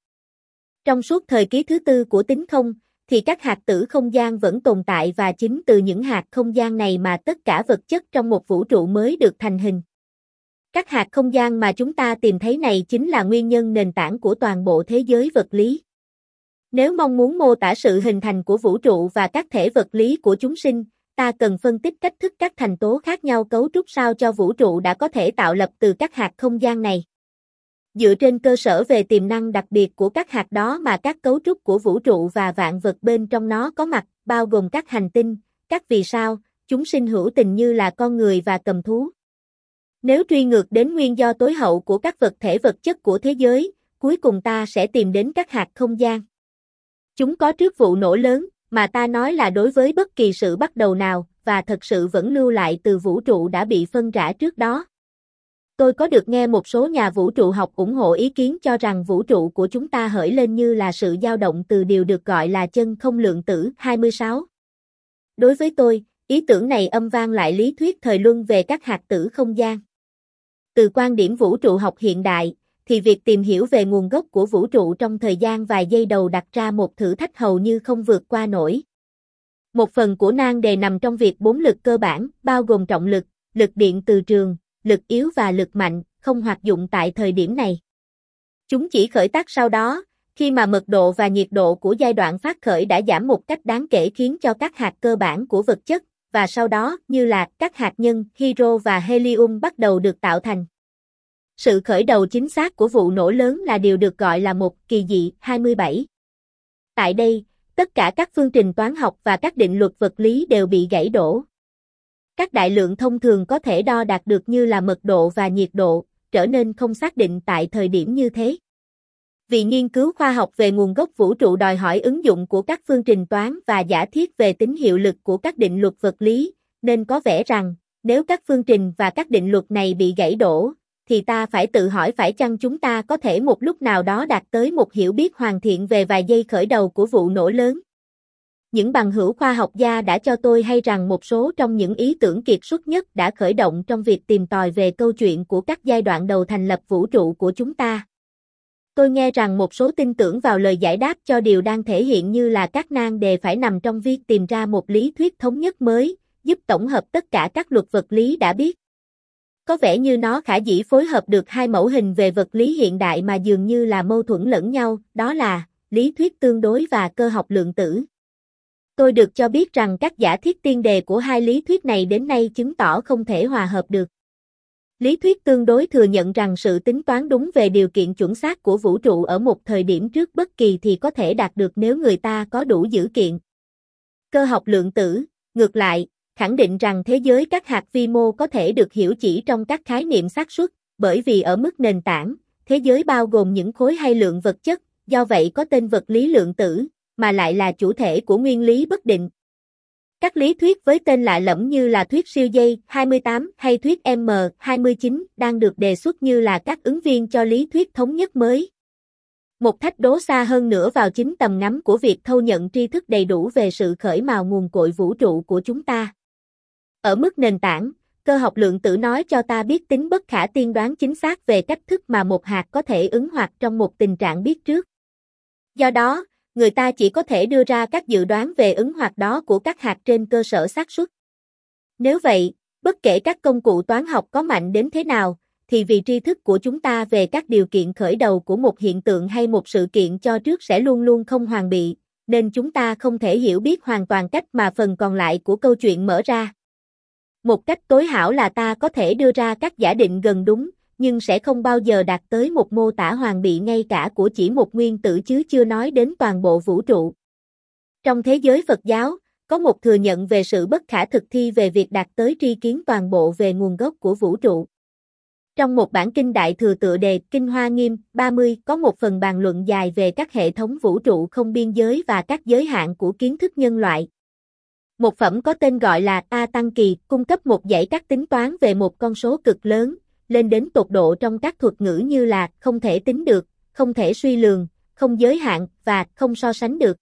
Trong suốt thời ký thứ tư của tính không, thì các hạt tử không gian vẫn tồn tại và chính từ những hạt không gian này mà tất cả vật chất trong một vũ trụ mới được thành hình. Các hạt không gian mà chúng ta tìm thấy này chính là nguyên nhân nền tảng của toàn bộ thế giới vật lý. Nếu mong muốn mô tả sự hình thành của vũ trụ và các thể vật lý của chúng sinh, ta cần phân tích cách thức các thành tố khác nhau cấu trúc sao cho vũ trụ đã có thể tạo lập từ các hạt không gian này. Dựa trên cơ sở về tiềm năng đặc biệt của các hạt đó mà các cấu trúc của vũ trụ và vạn vật bên trong nó có mặt, bao gồm các hành tinh, các vì sao, chúng sinh hữu tình như là con người và cầm thú. Nếu truy ngược đến nguyên do tối hậu của các vật thể vật chất của thế giới, cuối cùng ta sẽ tìm đến các hạt không gian. Chúng có trước vụ nổ lớn, mà ta nói là đối với bất kỳ sự bắt đầu nào, và thật sự vẫn lưu lại từ vũ trụ đã bị phân rã trước đó. Tôi có được nghe một số nhà vũ trụ học ủng hộ ý kiến cho rằng vũ trụ của chúng ta hởi lên như là sự dao động từ điều được gọi là chân không lượng tử 26. Đối với tôi, ý tưởng này âm vang lại lý thuyết thời luân về các hạt tử không gian. Từ quan điểm vũ trụ học hiện đại, thì việc tìm hiểu về nguồn gốc của vũ trụ trong thời gian vài giây đầu đặt ra một thử thách hầu như không vượt qua nổi. Một phần của nan đề nằm trong việc bốn lực cơ bản, bao gồm trọng lực, lực điện từ trường, lực yếu và lực mạnh, không hoạt dụng tại thời điểm này. Chúng chỉ khởi tác sau đó, khi mà mật độ và nhiệt độ của giai đoạn phát khởi đã giảm một cách đáng kể khiến cho các hạt cơ bản của vật chất, và sau đó, như là các hạt nhân, hydro và helium bắt đầu được tạo thành. Sự khởi đầu chính xác của vụ nổ lớn là điều được gọi là một kỳ dị 27. Tại đây, tất cả các phương trình toán học và các định luật vật lý đều bị gãy đổ. Các đại lượng thông thường có thể đo đạt được như là mật độ và nhiệt độ, trở nên không xác định tại thời điểm như thế. Vì nghiên cứu khoa học về nguồn gốc vũ trụ đòi hỏi ứng dụng của các phương trình toán và giả thiết về tính hiệu lực của các định luật vật lý, nên có vẻ rằng, nếu các phương trình và các định luật này bị gãy đổ, thì ta phải tự hỏi phải chăng chúng ta có thể một lúc nào đó đạt tới một hiểu biết hoàn thiện về vài giây khởi đầu của vụ nổ lớn. Những bằng hữu khoa học gia đã cho tôi hay rằng một số trong những ý tưởng kiệt xuất nhất đã khởi động trong việc tìm tòi về câu chuyện của các giai đoạn đầu thành lập vũ trụ của chúng ta. Tôi nghe rằng một số tin tưởng vào lời giải đáp cho điều đang thể hiện như là các nan đề phải nằm trong việc tìm ra một lý thuyết thống nhất mới, giúp tổng hợp tất cả các luật vật lý đã biết. Có vẻ như nó khả dĩ phối hợp được hai mẫu hình về vật lý hiện đại mà dường như là mâu thuẫn lẫn nhau, đó là lý thuyết tương đối và cơ học lượng tử. Tôi được cho biết rằng các giả thiết tiên đề của hai lý thuyết này đến nay chứng tỏ không thể hòa hợp được. Lý thuyết tương đối thừa nhận rằng sự tính toán đúng về điều kiện chuẩn xác của vũ trụ ở một thời điểm trước bất kỳ thì có thể đạt được nếu người ta có đủ dữ kiện. Cơ học lượng tử, ngược lại, khẳng định rằng thế giới các hạt vi mô có thể được hiểu chỉ trong các khái niệm xác suất, bởi vì ở mức nền tảng, thế giới bao gồm những khối hay lượng vật chất, do vậy có tên vật lý lượng tử, mà lại là chủ thể của nguyên lý bất định. Các lý thuyết với tên lạ lẫm như là thuyết siêu dây 28 hay thuyết M29 đang được đề xuất như là các ứng viên cho lý thuyết thống nhất mới. Một thách đố xa hơn nữa vào chính tầm ngắm của việc thâu nhận tri thức đầy đủ về sự khởi mào nguồn cội vũ trụ của chúng ta. Ở mức nền tảng, cơ học lượng tử nói cho ta biết tính bất khả tiên đoán chính xác về cách thức mà một hạt có thể ứng hoạt trong một tình trạng biết trước. Do đó, người ta chỉ có thể đưa ra các dự đoán về ứng hoạt đó của các hạt trên cơ sở xác suất. Nếu vậy, bất kể các công cụ toán học có mạnh đến thế nào, thì vì tri thức của chúng ta về các điều kiện khởi đầu của một hiện tượng hay một sự kiện cho trước sẽ luôn luôn không hoàn bị, nên chúng ta không thể hiểu biết hoàn toàn cách mà phần còn lại của câu chuyện mở ra. Một cách tối hảo là ta có thể đưa ra các giả định gần đúng, nhưng sẽ không bao giờ đạt tới một mô tả hoàn bị ngay cả của chỉ một nguyên tử chứ chưa nói đến toàn bộ vũ trụ. Trong thế giới Phật giáo, có một thừa nhận về sự bất khả thực thi về việc đạt tới tri kiến toàn bộ về nguồn gốc của vũ trụ. Trong một bản kinh đại thừa tựa đề Kinh Hoa Nghiêm 30 có một phần bàn luận dài về các hệ thống vũ trụ không biên giới và các giới hạn của kiến thức nhân loại. Một phẩm có tên gọi là A Tăng Kỳ cung cấp một dãy các tính toán về một con số cực lớn, lên đến tột độ trong các thuật ngữ như là không thể tính được, không thể suy lường, không giới hạn và không so sánh được.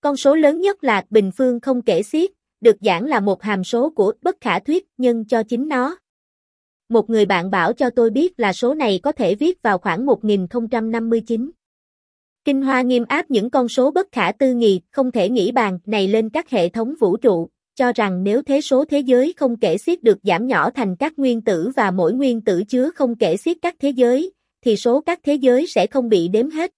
Con số lớn nhất là bình phương không kể xiết, được giảng là một hàm số của bất khả thuyết nhân cho chính nó. Một người bạn bảo cho tôi biết là số này có thể viết vào khoảng 1059. Kinh Hoa nghiêm áp những con số bất khả tư nghị, không thể nghĩ bàn này lên các hệ thống vũ trụ, cho rằng nếu thế số thế giới không kể xiết được giảm nhỏ thành các nguyên tử và mỗi nguyên tử chứa không kể xiết các thế giới, thì số các thế giới sẽ không bị đếm hết.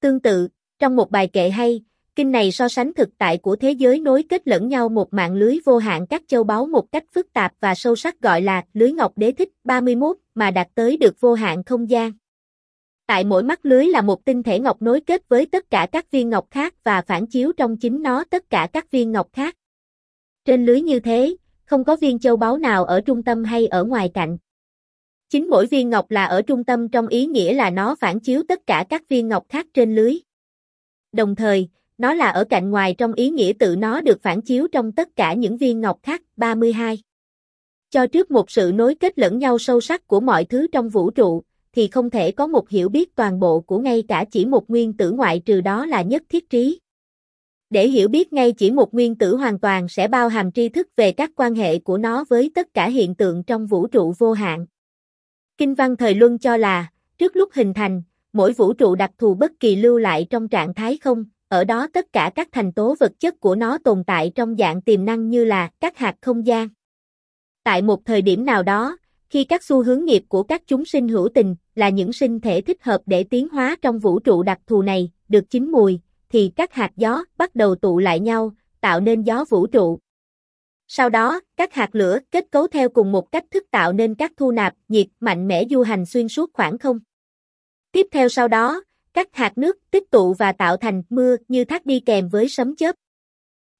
Tương tự, trong một bài kệ hay, kinh này so sánh thực tại của thế giới nối kết lẫn nhau một mạng lưới vô hạn các châu báu một cách phức tạp và sâu sắc gọi là lưới ngọc đế thích 31 mà đạt tới được vô hạn không gian. Tại mỗi mắt lưới là một tinh thể ngọc nối kết với tất cả các viên ngọc khác và phản chiếu trong chính nó tất cả các viên ngọc khác. Trên lưới như thế, không có viên châu báu nào ở trung tâm hay ở ngoài cạnh. Chính mỗi viên ngọc là ở trung tâm trong ý nghĩa là nó phản chiếu tất cả các viên ngọc khác trên lưới. Đồng thời, nó là ở cạnh ngoài trong ý nghĩa tự nó được phản chiếu trong tất cả những viên ngọc khác. 32. Cho trước một sự nối kết lẫn nhau sâu sắc của mọi thứ trong vũ trụ, thì không thể có một hiểu biết toàn bộ của ngay cả chỉ một nguyên tử ngoại trừ đó là nhất thiết trí. Để hiểu biết ngay chỉ một nguyên tử hoàn toàn sẽ bao hàm tri thức về các quan hệ của nó với tất cả hiện tượng trong vũ trụ vô hạn. Kinh văn thời luân cho là, trước lúc hình thành, mỗi vũ trụ đặc thù bất kỳ lưu lại trong trạng thái không, ở đó tất cả các thành tố vật chất của nó tồn tại trong dạng tiềm năng như là các hạt không gian. Tại một thời điểm nào đó, khi các xu hướng nghiệp của các chúng sinh hữu tình là những sinh thể thích hợp để tiến hóa trong vũ trụ đặc thù này, được chín mùi, thì các hạt gió bắt đầu tụ lại nhau, tạo nên gió vũ trụ. Sau đó, các hạt lửa kết cấu theo cùng một cách thức tạo nên các thu nạp nhiệt mạnh mẽ du hành xuyên suốt khoảng không. Tiếp theo sau đó, các hạt nước tích tụ và tạo thành mưa như thác đi kèm với sấm chớp.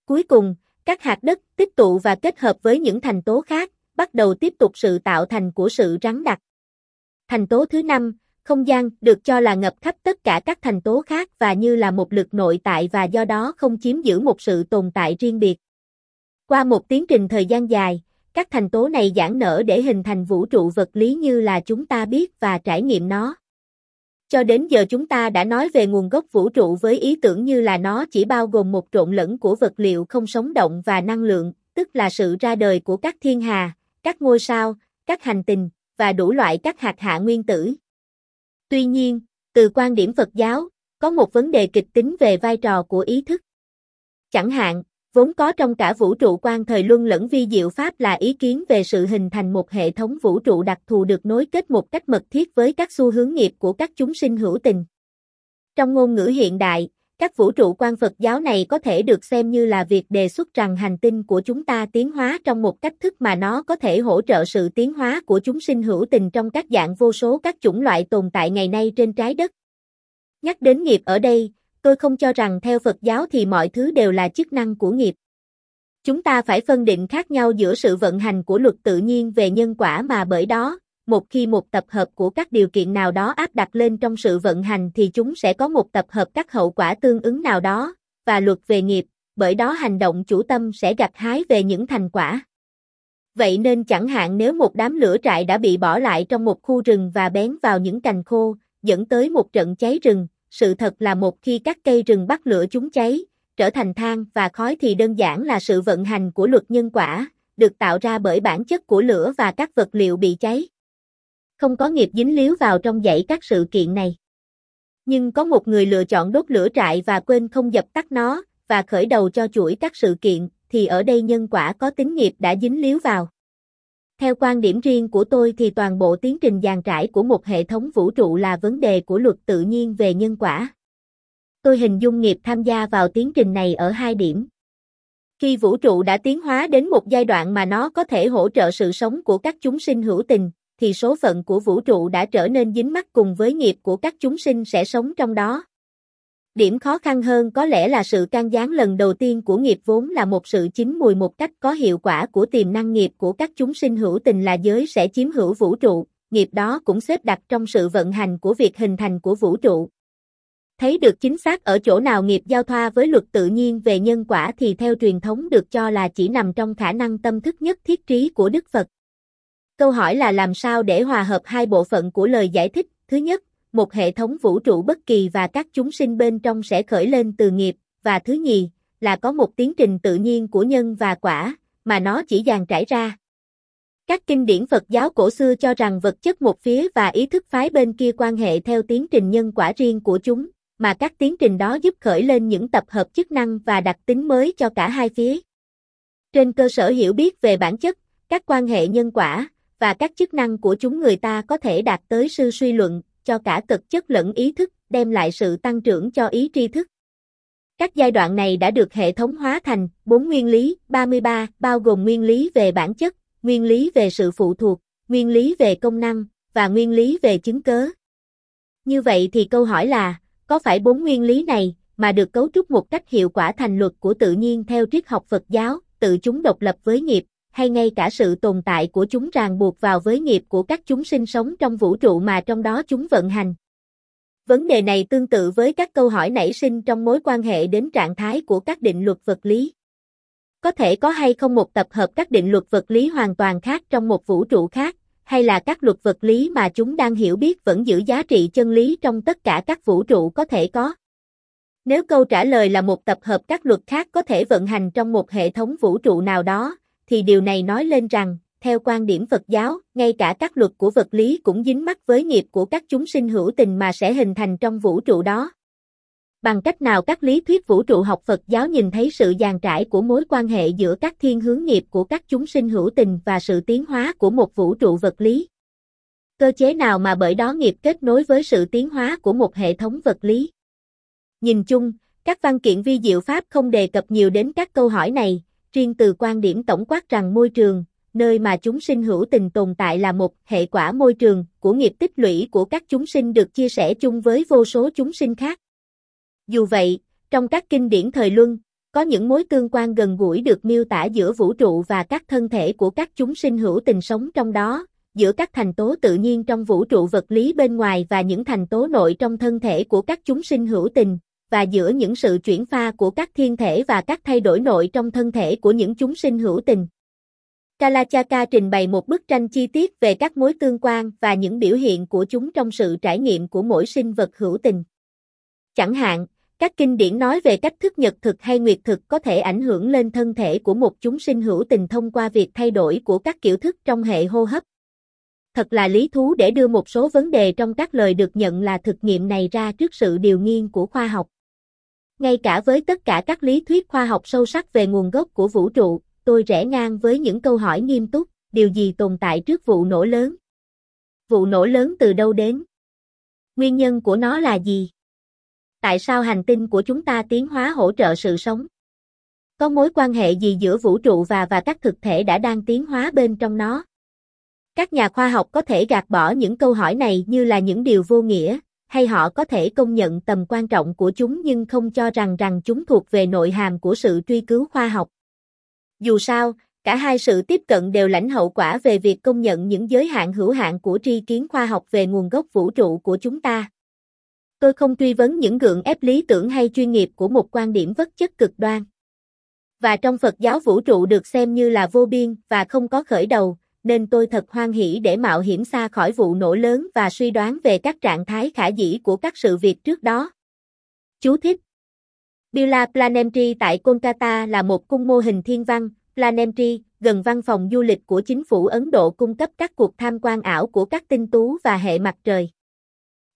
Cuối cùng, các hạt đất tích tụ và kết hợp với những thành tố khác, bắt đầu tiếp tục sự tạo thành của sự rắn đặc. Thành tố thứ năm, không gian, được cho là ngập khắp tất cả các thành tố khác và như là một lực nội tại và do đó không chiếm giữ một sự tồn tại riêng biệt. Qua một tiến trình thời gian dài, các thành tố này giãn nở để hình thành vũ trụ vật lý như là chúng ta biết và trải nghiệm nó. Cho đến giờ chúng ta đã nói về nguồn gốc vũ trụ với ý tưởng như là nó chỉ bao gồm một trộn lẫn của vật liệu không sống động và năng lượng, tức là sự ra đời của các thiên hà, các ngôi sao, các hành tinh, và đủ loại các hạt hạ nguyên tử. Tuy nhiên, từ quan điểm Phật giáo, có một vấn đề kịch tính về vai trò của ý thức. Chẳng hạn, vốn có trong cả vũ trụ quan thời luân lẫn vi diệu pháp là ý kiến về sự hình thành một hệ thống vũ trụ đặc thù được nối kết một cách mật thiết với các xu hướng nghiệp của các chúng sinh hữu tình. Trong ngôn ngữ hiện đại, các vũ trụ quan Phật giáo này có thể được xem như là việc đề xuất rằng hành tinh của chúng ta tiến hóa trong một cách thức mà nó có thể hỗ trợ sự tiến hóa của chúng sinh hữu tình trong các dạng vô số các chủng loại tồn tại ngày nay trên trái đất. Nhắc đến nghiệp ở đây, tôi không cho rằng theo Phật giáo thì mọi thứ đều là chức năng của nghiệp. Chúng ta phải phân định khác nhau giữa sự vận hành của luật tự nhiên về nhân quả mà bởi đó, một khi một tập hợp của các điều kiện nào đó áp đặt lên trong sự vận hành thì chúng sẽ có một tập hợp các hậu quả tương ứng nào đó, và luật về nghiệp, bởi đó hành động chủ tâm sẽ gặt hái về những thành quả. Vậy nên chẳng hạn nếu một đám lửa trại đã bị bỏ lại trong một khu rừng và bén vào những cành khô, dẫn tới một trận cháy rừng, sự thật là một khi các cây rừng bắt lửa chúng cháy, trở thành than và khói thì đơn giản là sự vận hành của luật nhân quả, được tạo ra bởi bản chất của lửa và các vật liệu bị cháy. Không có nghiệp dính líu vào trong dãy các sự kiện này. Nhưng có một người lựa chọn đốt lửa trại và quên không dập tắt nó, và khởi đầu cho chuỗi các sự kiện, thì ở đây nhân quả có tính nghiệp đã dính líu vào. Theo quan điểm riêng của tôi thì toàn bộ tiến trình dàn trải của một hệ thống vũ trụ là vấn đề của luật tự nhiên về nhân quả. Tôi hình dung nghiệp tham gia vào tiến trình này ở hai điểm. Khi vũ trụ đã tiến hóa đến một giai đoạn mà nó có thể hỗ trợ sự sống của các chúng sinh hữu tình, thì số phận của vũ trụ đã trở nên dính mắc cùng với nghiệp của các chúng sinh sẽ sống trong đó. Điểm khó khăn hơn có lẽ là sự can gián lần đầu tiên của nghiệp vốn là một sự chín mùi một cách có hiệu quả của tiềm năng nghiệp của các chúng sinh hữu tình là giới sẽ chiếm hữu vũ trụ, nghiệp đó cũng xếp đặt trong sự vận hành của việc hình thành của vũ trụ. Thấy được chính xác ở chỗ nào nghiệp giao thoa với luật tự nhiên về nhân quả thì theo truyền thống được cho là chỉ nằm trong khả năng tâm thức nhất thiết trí của Đức Phật. Câu hỏi là làm sao để hòa hợp hai bộ phận của lời giải thích, thứ nhất, một hệ thống vũ trụ bất kỳ và các chúng sinh bên trong sẽ khởi lên từ nghiệp, và thứ nhì, là có một tiến trình tự nhiên của nhân và quả, mà nó chỉ dàn trải ra. Các kinh điển Phật giáo cổ xưa cho rằng vật chất một phía và ý thức phái bên kia quan hệ theo tiến trình nhân quả riêng của chúng, mà các tiến trình đó giúp khởi lên những tập hợp chức năng và đặc tính mới cho cả hai phía. Trên cơ sở hiểu biết về bản chất, các quan hệ nhân quả và các chức năng của chúng người ta có thể đạt tới sư suy luận cho cả cực chất lẫn ý thức, đem lại sự tăng trưởng cho ý tri thức. Các giai đoạn này đã được hệ thống hóa thành bốn nguyên lý 33, bao gồm nguyên lý về bản chất, nguyên lý về sự phụ thuộc, nguyên lý về công năng và nguyên lý về chứng cớ. Như vậy thì câu hỏi là, có phải bốn nguyên lý này mà được cấu trúc một cách hiệu quả thành luật của tự nhiên theo triết học Phật giáo, tự chúng độc lập với nghiệp, hay ngay cả sự tồn tại của chúng ràng buộc vào với nghiệp của các chúng sinh sống trong vũ trụ mà trong đó chúng vận hành. Vấn đề này tương tự với các câu hỏi nảy sinh trong mối quan hệ đến trạng thái của các định luật vật lý. Có thể có hay không một tập hợp các định luật vật lý hoàn toàn khác trong một vũ trụ khác, hay là các luật vật lý mà chúng đang hiểu biết vẫn giữ giá trị chân lý trong tất cả các vũ trụ có thể có? Nếu câu trả lời là một tập hợp các luật khác có thể vận hành trong một hệ thống vũ trụ nào đó, thì điều này nói lên rằng, theo quan điểm Phật giáo, ngay cả các luật của vật lý cũng dính mắc với nghiệp của các chúng sinh hữu tình mà sẽ hình thành trong vũ trụ đó. Bằng cách nào các lý thuyết vũ trụ học Phật giáo nhìn thấy sự dàn trải của mối quan hệ giữa các thiên hướng nghiệp của các chúng sinh hữu tình và sự tiến hóa của một vũ trụ vật lý? Cơ chế nào mà bởi đó nghiệp kết nối với sự tiến hóa của một hệ thống vật lý? Nhìn chung, các văn kiện vi diệu Pháp không đề cập nhiều đến các câu hỏi này, riêng từ quan điểm tổng quát rằng môi trường, nơi mà chúng sinh hữu tình tồn tại là một hệ quả môi trường của nghiệp tích lũy của các chúng sinh được chia sẻ chung với vô số chúng sinh khác. Dù vậy, trong các kinh điển thời luân, có những mối tương quan gần gũi được miêu tả giữa vũ trụ và các thân thể của các chúng sinh hữu tình sống trong đó, giữa các thành tố tự nhiên trong vũ trụ vật lý bên ngoài và những thành tố nội trong thân thể của các chúng sinh hữu tình, và giữa những sự chuyển pha của các thiên thể và các thay đổi nội trong thân thể của những chúng sinh hữu tình. Kalachaka trình bày một bức tranh chi tiết về các mối tương quan và những biểu hiện của chúng trong sự trải nghiệm của mỗi sinh vật hữu tình. Chẳng hạn, các kinh điển nói về cách thức nhật thực hay nguyệt thực có thể ảnh hưởng lên thân thể của một chúng sinh hữu tình thông qua việc thay đổi của các kiểu thức trong hệ hô hấp. Thật là lý thú để đưa một số vấn đề trong các lời được nhận là thực nghiệm này ra trước sự điều nghiên của khoa học. Ngay cả với tất cả các lý thuyết khoa học sâu sắc về nguồn gốc của vũ trụ, tôi rẽ ngang với những câu hỏi nghiêm túc, điều gì tồn tại trước vụ nổ lớn? Vụ nổ lớn từ đâu đến? Nguyên nhân của nó là gì? Tại sao hành tinh của chúng ta tiến hóa hỗ trợ sự sống? Có mối quan hệ gì giữa vũ trụ và và các thực thể đã đang tiến hóa bên trong nó? Các nhà khoa học có thể gạt bỏ những câu hỏi này như là những điều vô nghĩa, hay họ có thể công nhận tầm quan trọng của chúng nhưng không cho rằng rằng chúng thuộc về nội hàm của sự truy cứu khoa học. Dù sao, cả hai sự tiếp cận đều lãnh hậu quả về việc công nhận những giới hạn hữu hạn của tri kiến khoa học về nguồn gốc vũ trụ của chúng ta. Tôi không truy vấn những gượng ép lý tưởng hay chuyên nghiệp của một quan điểm vật chất cực đoan. Và trong Phật giáo vũ trụ được xem như là vô biên và không có khởi đầu, nên tôi thật hoan hỉ để mạo hiểm xa khỏi vụ nổ lớn và suy đoán về các trạng thái khả dĩ của các sự việc trước đó. Chú thích Bila Planetary tại Kolkata là một cung mô hình thiên văn, Planetary, gần văn phòng du lịch của chính phủ Ấn Độ cung cấp các cuộc tham quan ảo của các tinh tú và hệ mặt trời.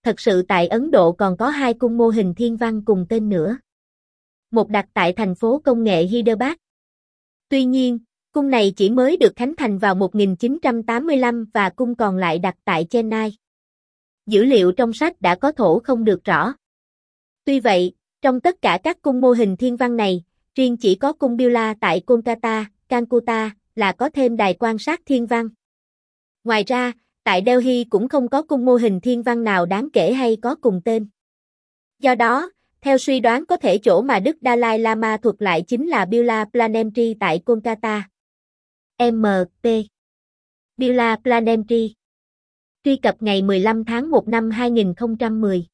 Thật sự tại Ấn Độ còn có hai cung mô hình thiên văn cùng tên nữa. Một đặt tại thành phố công nghệ Hyderabad. Tuy nhiên, cung này chỉ mới được khánh thành vào 1985 và cung còn lại đặt tại Chennai. Dữ liệu trong sách đã có thổ không được rõ. Tuy vậy, trong tất cả các cung mô hình thiên văn này, riêng chỉ có cung Beulah tại Kolkata, Calcutta là có thêm đài quan sát thiên văn. Ngoài ra, tại Delhi cũng không có cung mô hình thiên văn nào đáng kể hay có cùng tên. Do đó, theo suy đoán có thể chỗ mà Đức Dalai Lama thuật lại chính là Beulah Planetary tại Kolkata. MP Beulah Planetary Truy cập ngày 15 tháng 1 năm 2010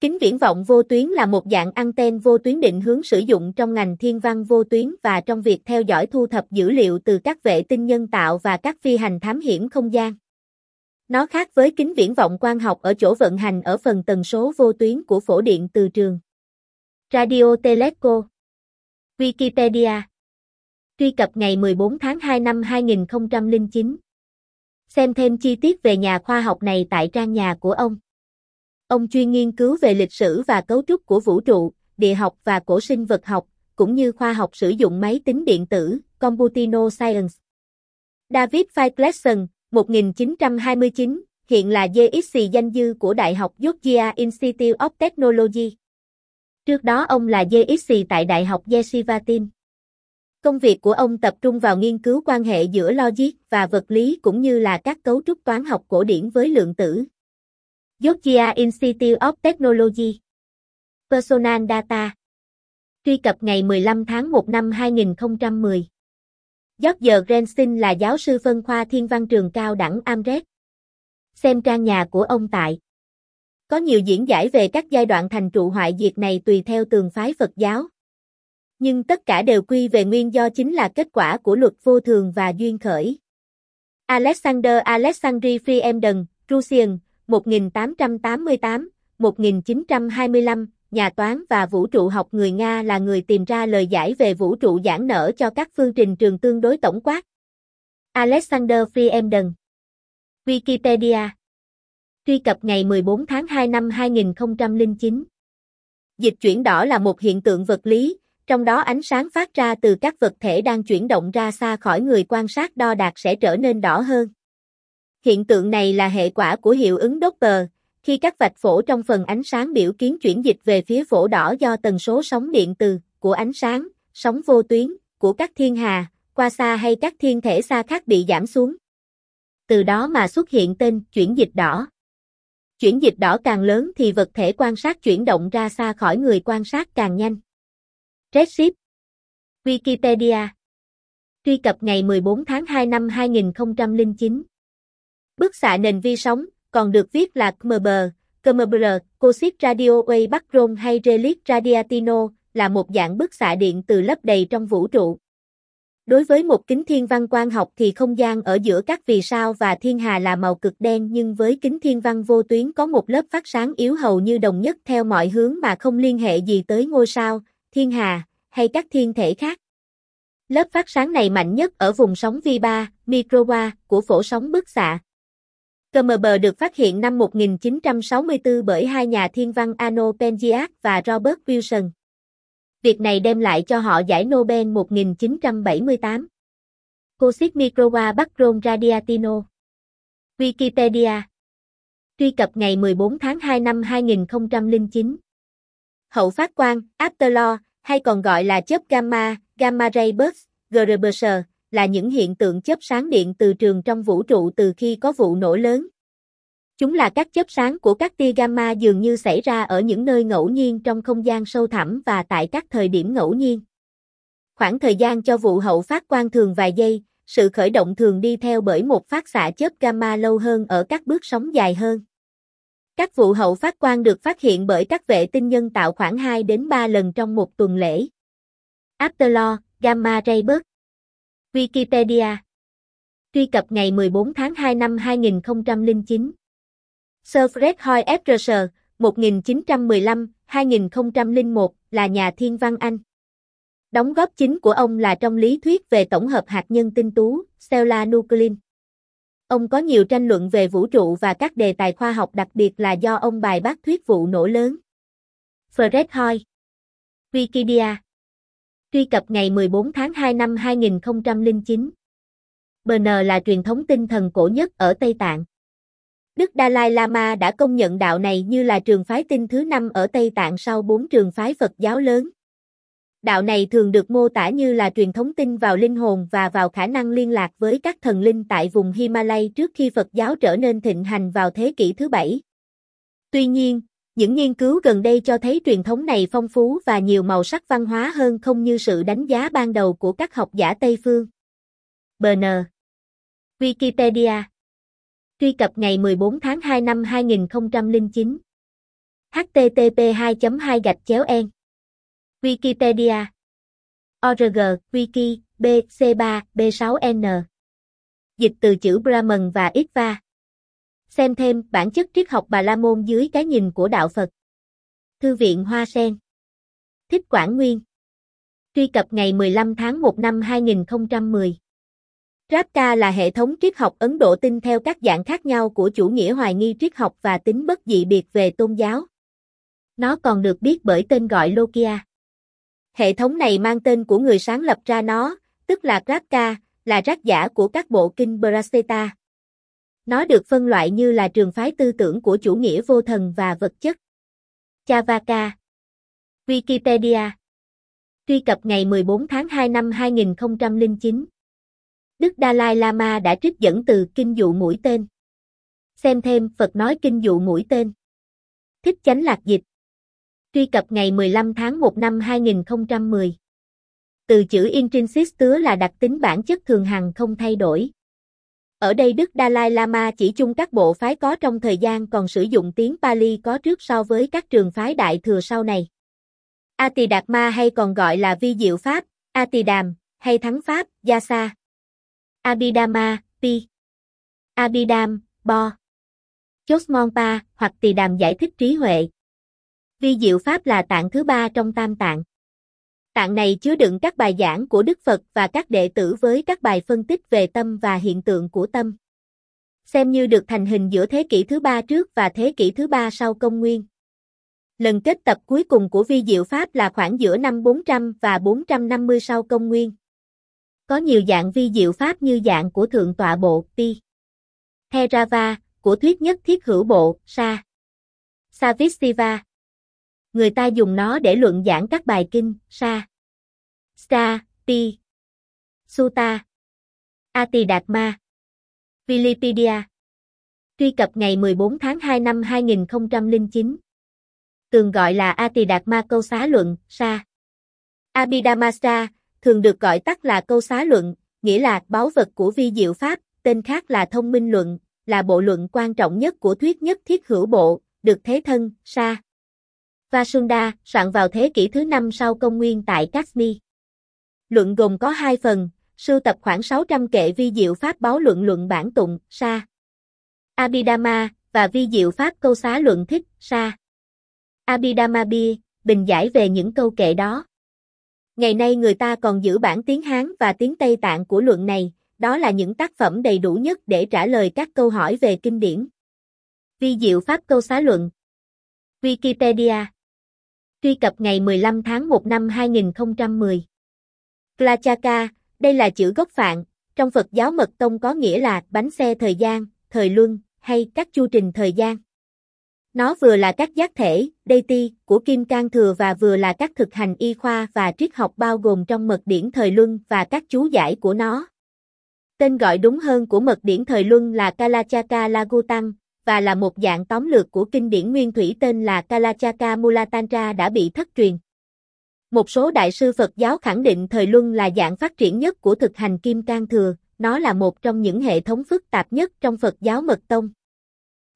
Kính viễn vọng vô tuyến là một dạng anten vô tuyến định hướng sử dụng trong ngành thiên văn vô tuyến và trong việc theo dõi thu thập dữ liệu từ các vệ tinh nhân tạo và các phi hành thám hiểm không gian. Nó khác với kính viễn vọng quang học ở chỗ vận hành ở phần tần số vô tuyến của phổ điện từ trường. Radio Teleco Wikipedia. Truy cập ngày 14 tháng 2 năm 2009 Xem thêm chi tiết về nhà khoa học này tại trang nhà của ông. Ông chuyên nghiên cứu về lịch sử và cấu trúc của vũ trụ, địa học và cổ sinh vật học, cũng như khoa học sử dụng máy tính điện tử, Computino Science. David Feitleson, 1929, hiện là JXC danh dư của Đại học Georgia Institute of Technology. Trước đó ông là JXC tại Đại học Yeshivatin. Công việc của ông tập trung vào nghiên cứu quan hệ giữa logic và vật lý cũng như là các cấu trúc toán học cổ điển với lượng tử. Georgia Institute of Technology Personal Data Truy cập ngày 15 tháng 1 năm 2010 George Grensin là giáo sư phân khoa thiên văn trường cao đẳng Amret. Xem trang nhà của ông tại. Có nhiều diễn giải về các giai đoạn thành trụ hoại diệt này tùy theo tường phái Phật giáo. Nhưng tất cả đều quy về nguyên do chính là kết quả của luật vô thường và duyên khởi. Alexander Alexandri Friemden, Russian, 1888, 1925, nhà toán và vũ trụ học người Nga là người tìm ra lời giải về vũ trụ giãn nở cho các phương trình trường tương đối tổng quát. Alexander Friemden Wikipedia Truy cập ngày 14 tháng 2 năm 2009 Dịch chuyển đỏ là một hiện tượng vật lý, trong đó ánh sáng phát ra từ các vật thể đang chuyển động ra xa khỏi người quan sát đo đạc sẽ trở nên đỏ hơn. Hiện tượng này là hệ quả của hiệu ứng Doppler, khi các vạch phổ trong phần ánh sáng biểu kiến chuyển dịch về phía phổ đỏ do tần số sóng điện từ, của ánh sáng, sóng vô tuyến, của các thiên hà, qua xa hay các thiên thể xa khác bị giảm xuống. Từ đó mà xuất hiện tên chuyển dịch đỏ. Chuyển dịch đỏ càng lớn thì vật thể quan sát chuyển động ra xa khỏi người quan sát càng nhanh. Redshift Wikipedia. Truy cập ngày 14 tháng 2 năm 2009 Bức xạ nền vi sóng, còn được viết là KMB, KMBR, Cosmic Radio Wave Background hay Relic Radiatino, là một dạng bức xạ điện từ lấp đầy trong vũ trụ. Đối với một kính thiên văn quang học thì không gian ở giữa các vì sao và thiên hà là màu cực đen nhưng với kính thiên văn vô tuyến có một lớp phát sáng yếu hầu như đồng nhất theo mọi hướng mà không liên hệ gì tới ngôi sao, thiên hà, hay các thiên thể khác. Lớp phát sáng này mạnh nhất ở vùng sóng vi 3, microwa, của phổ sóng bức xạ. CMB được phát hiện năm 1964 bởi hai nhà thiên văn Ano Penzias và Robert Wilson. Việc này đem lại cho họ giải Nobel 1978. Cosmic Microwa Background Radiatino Wikipedia Truy cập ngày 14 tháng 2 năm 2009 Hậu phát quang, afterlaw, hay còn gọi là chớp gamma, gamma ray burst, GRBS, là những hiện tượng chớp sáng điện từ trường trong vũ trụ từ khi có vụ nổ lớn. Chúng là các chớp sáng của các tia gamma dường như xảy ra ở những nơi ngẫu nhiên trong không gian sâu thẳm và tại các thời điểm ngẫu nhiên. Khoảng thời gian cho vụ hậu phát quang thường vài giây, sự khởi động thường đi theo bởi một phát xạ chớp gamma lâu hơn ở các bước sóng dài hơn. Các vụ hậu phát quang được phát hiện bởi các vệ tinh nhân tạo khoảng 2 đến 3 lần trong một tuần lễ. Afterlaw, Gamma Ray Burst Wikipedia Truy cập ngày 14 tháng 2 năm 2009. Sir Fred Hoy Frs, 1915-2001 là nhà thiên văn Anh. Đóng góp chính của ông là trong lý thuyết về tổng hợp hạt nhân tinh tú, Stellar Nuclein. Ông có nhiều tranh luận về vũ trụ và các đề tài khoa học, đặc biệt là do ông bài bác thuyết vụ nổ lớn. Fred Hoy Wikipedia Truy cập ngày 14 tháng 2 năm 2009 BN là truyền thống tinh thần cổ nhất ở Tây Tạng. Đức Dalai Lama đã công nhận đạo này như là trường phái tinh thứ năm ở Tây Tạng sau bốn trường phái Phật giáo lớn. Đạo này thường được mô tả như là truyền thống tin vào linh hồn và vào khả năng liên lạc với các thần linh tại vùng Himalay trước khi Phật giáo trở nên thịnh hành vào thế kỷ thứ bảy. Tuy nhiên, những nghiên cứu gần đây cho thấy truyền thống này phong phú và nhiều màu sắc văn hóa hơn không như sự đánh giá ban đầu của các học giả Tây phương. BN Wikipedia Truy cập ngày 14 tháng 2 năm 2009 http 2 2 gạch chéo en Wikipedia org, wiki, bc3, b6n. Dịch từ chữ Brahman và Itva Xem thêm bản chất triết học Bà La Môn dưới cái nhìn của Đạo Phật Thư viện Hoa Sen Thích Quảng Nguyên Truy cập ngày 15 tháng 1 năm 2010 Rapka là hệ thống triết học Ấn Độ tin theo các dạng khác nhau của chủ nghĩa hoài nghi triết học và tính bất dị biệt về tôn giáo. Nó còn được biết bởi tên gọi Lokia. Hệ thống này mang tên của người sáng lập ra nó, tức là Kratka, là rác giả của các bộ kinh Brahmaceta. Nó được phân loại như là trường phái tư tưởng của chủ nghĩa vô thần và vật chất. Chavaka Wikipedia Truy cập ngày 14 tháng 2 năm 2009 Đức Dalai Lama đã trích dẫn từ Kinh dụ mũi tên. Xem thêm Phật nói Kinh dụ mũi tên. Thích chánh lạc dịch. Truy cập ngày 15 tháng 1 năm 2010. Từ chữ intrinsic tứa là đặc tính bản chất thường hằng không thay đổi. Ở đây Đức Dalai Lama chỉ chung các bộ phái có trong thời gian còn sử dụng tiếng Pali có trước so với các trường phái đại thừa sau này. Atidakma hay còn gọi là vi diệu pháp, Atidam, hay thắng pháp, Yasa. Abhidhamma, Pi. Abhidham, Bo. Chosmonpa, hoặc tỳ đàm giải thích trí huệ. Vi diệu pháp là tạng thứ ba trong tam tạng. Tạng này chứa đựng các bài giảng của Đức Phật và các đệ tử với các bài phân tích về tâm và hiện tượng của tâm. Xem như được thành hình giữa thế kỷ thứ ba trước và thế kỷ thứ ba sau công nguyên. Lần kết tập cuối cùng của vi diệu pháp là khoảng giữa năm 400 và 450 sau công nguyên. Có nhiều dạng vi diệu pháp như dạng của thượng tọa bộ, Pi. Theravada, của thuyết nhất thiết hữu bộ, Sa. Savissiva. Người ta dùng nó để luận giảng các bài kinh, Sa. Sa, Ti, Sutta. Ati Đạt Ma. Wikipedia. Truy cập ngày 14 tháng 2 năm 2009. Tường gọi là Ati Đạt Ma câu xá luận, Sa. Abhidhammasra, thường được gọi tắt là câu xá luận, nghĩa là báu vật của vi diệu pháp, tên khác là thông minh luận, là bộ luận quan trọng nhất của thuyết nhất thiết hữu bộ, được thế thân, sa. Vasunda, soạn vào thế kỷ thứ năm sau công nguyên tại Kashmir. Luận gồm có hai phần, sưu tập khoảng 600 kệ vi diệu pháp báo luận luận bản tụng, sa. Abhidhamma, và vi diệu pháp câu xá luận thích, sa. Abhidhamma bia, bình giải về những câu kệ đó. Ngày nay người ta còn giữ bản tiếng Hán và tiếng Tây Tạng của luận này, đó là những tác phẩm đầy đủ nhất để trả lời các câu hỏi về kinh điển. Vi diệu pháp câu xá luận Wikipedia Truy cập ngày 15 tháng 1 năm 2010 Klachaka, đây là chữ gốc phạn, trong Phật giáo Mật Tông có nghĩa là bánh xe thời gian, thời luân, hay các chu trình thời gian. Nó vừa là các giác thể, ti của Kim Cang Thừa và vừa là các thực hành y khoa và triết học bao gồm trong mật điển thời luân và các chú giải của nó. Tên gọi đúng hơn của mật điển thời luân là Kalachaka Lagutang, và là một dạng tóm lược của kinh điển nguyên thủy tên là Kalachaka Mulatantra đã bị thất truyền. Một số đại sư Phật giáo khẳng định thời luân là dạng phát triển nhất của thực hành Kim Cang Thừa, nó là một trong những hệ thống phức tạp nhất trong Phật giáo Mật Tông.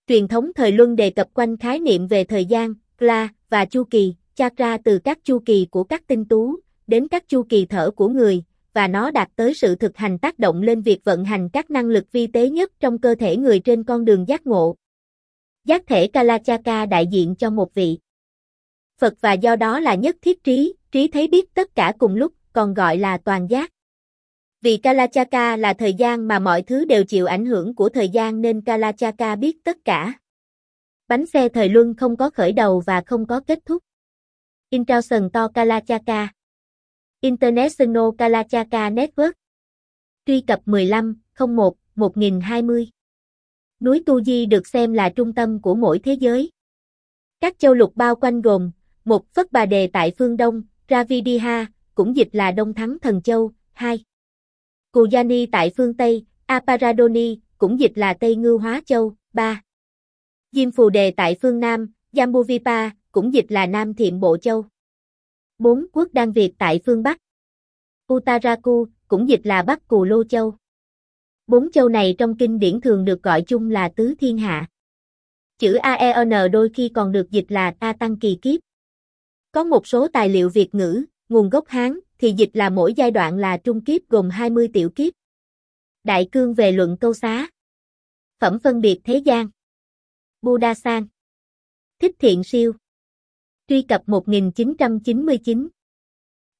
Truyền thống thời luân đề cập quanh khái niệm về thời gian, kla, và chu kỳ, chakra từ các chu kỳ của các tinh tú, đến các chu kỳ thở của người, và nó đạt tới sự thực hành tác động lên việc vận hành các năng lực vi tế nhất trong cơ thể người trên con đường giác ngộ. Giác thể Kalachaka đại diện cho một vị Phật và do đó là nhất thiết trí, trí thấy biết tất cả cùng lúc, còn gọi là toàn giác. Vì Kalachaka là thời gian mà mọi thứ đều chịu ảnh hưởng của thời gian nên Kalachaka biết tất cả. Bánh xe thời luân không có khởi đầu và không có kết thúc. Intrusion to Kalachaka International Kalachaka Network Truy cập 15, 01, 1020 Núi Tu Di được xem là trung tâm của mỗi thế giới. Các châu lục bao quanh gồm, một Phất Bà Đề tại phương Đông, Ravidiha, cũng dịch là Đông Thắng Thần Châu, hai Kujani tại phương Tây, Aparadoni, cũng dịch là Tây Ngư Hóa Châu, ba Diêm Phù Đề tại phương Nam, Jambuvipa, cũng dịch là Nam Thiệm Bộ Châu. 4. Quốc Đan Việt tại phương Bắc. Utaraku, cũng dịch là Bắc Cù Lô Châu. Bốn châu này trong kinh điển thường được gọi chung là Tứ Thiên Hạ. Chữ AEN đôi khi còn được dịch là A Tăng Kỳ Kiếp. Có một số tài liệu Việt ngữ, nguồn gốc Hán, thì dịch là mỗi giai đoạn là trung kiếp gồm 20 tiểu kiếp. Đại cương về luận câu xá. Phẩm phân biệt thế gian. Buddha San. Thích thiện siêu. Truy cập 1999.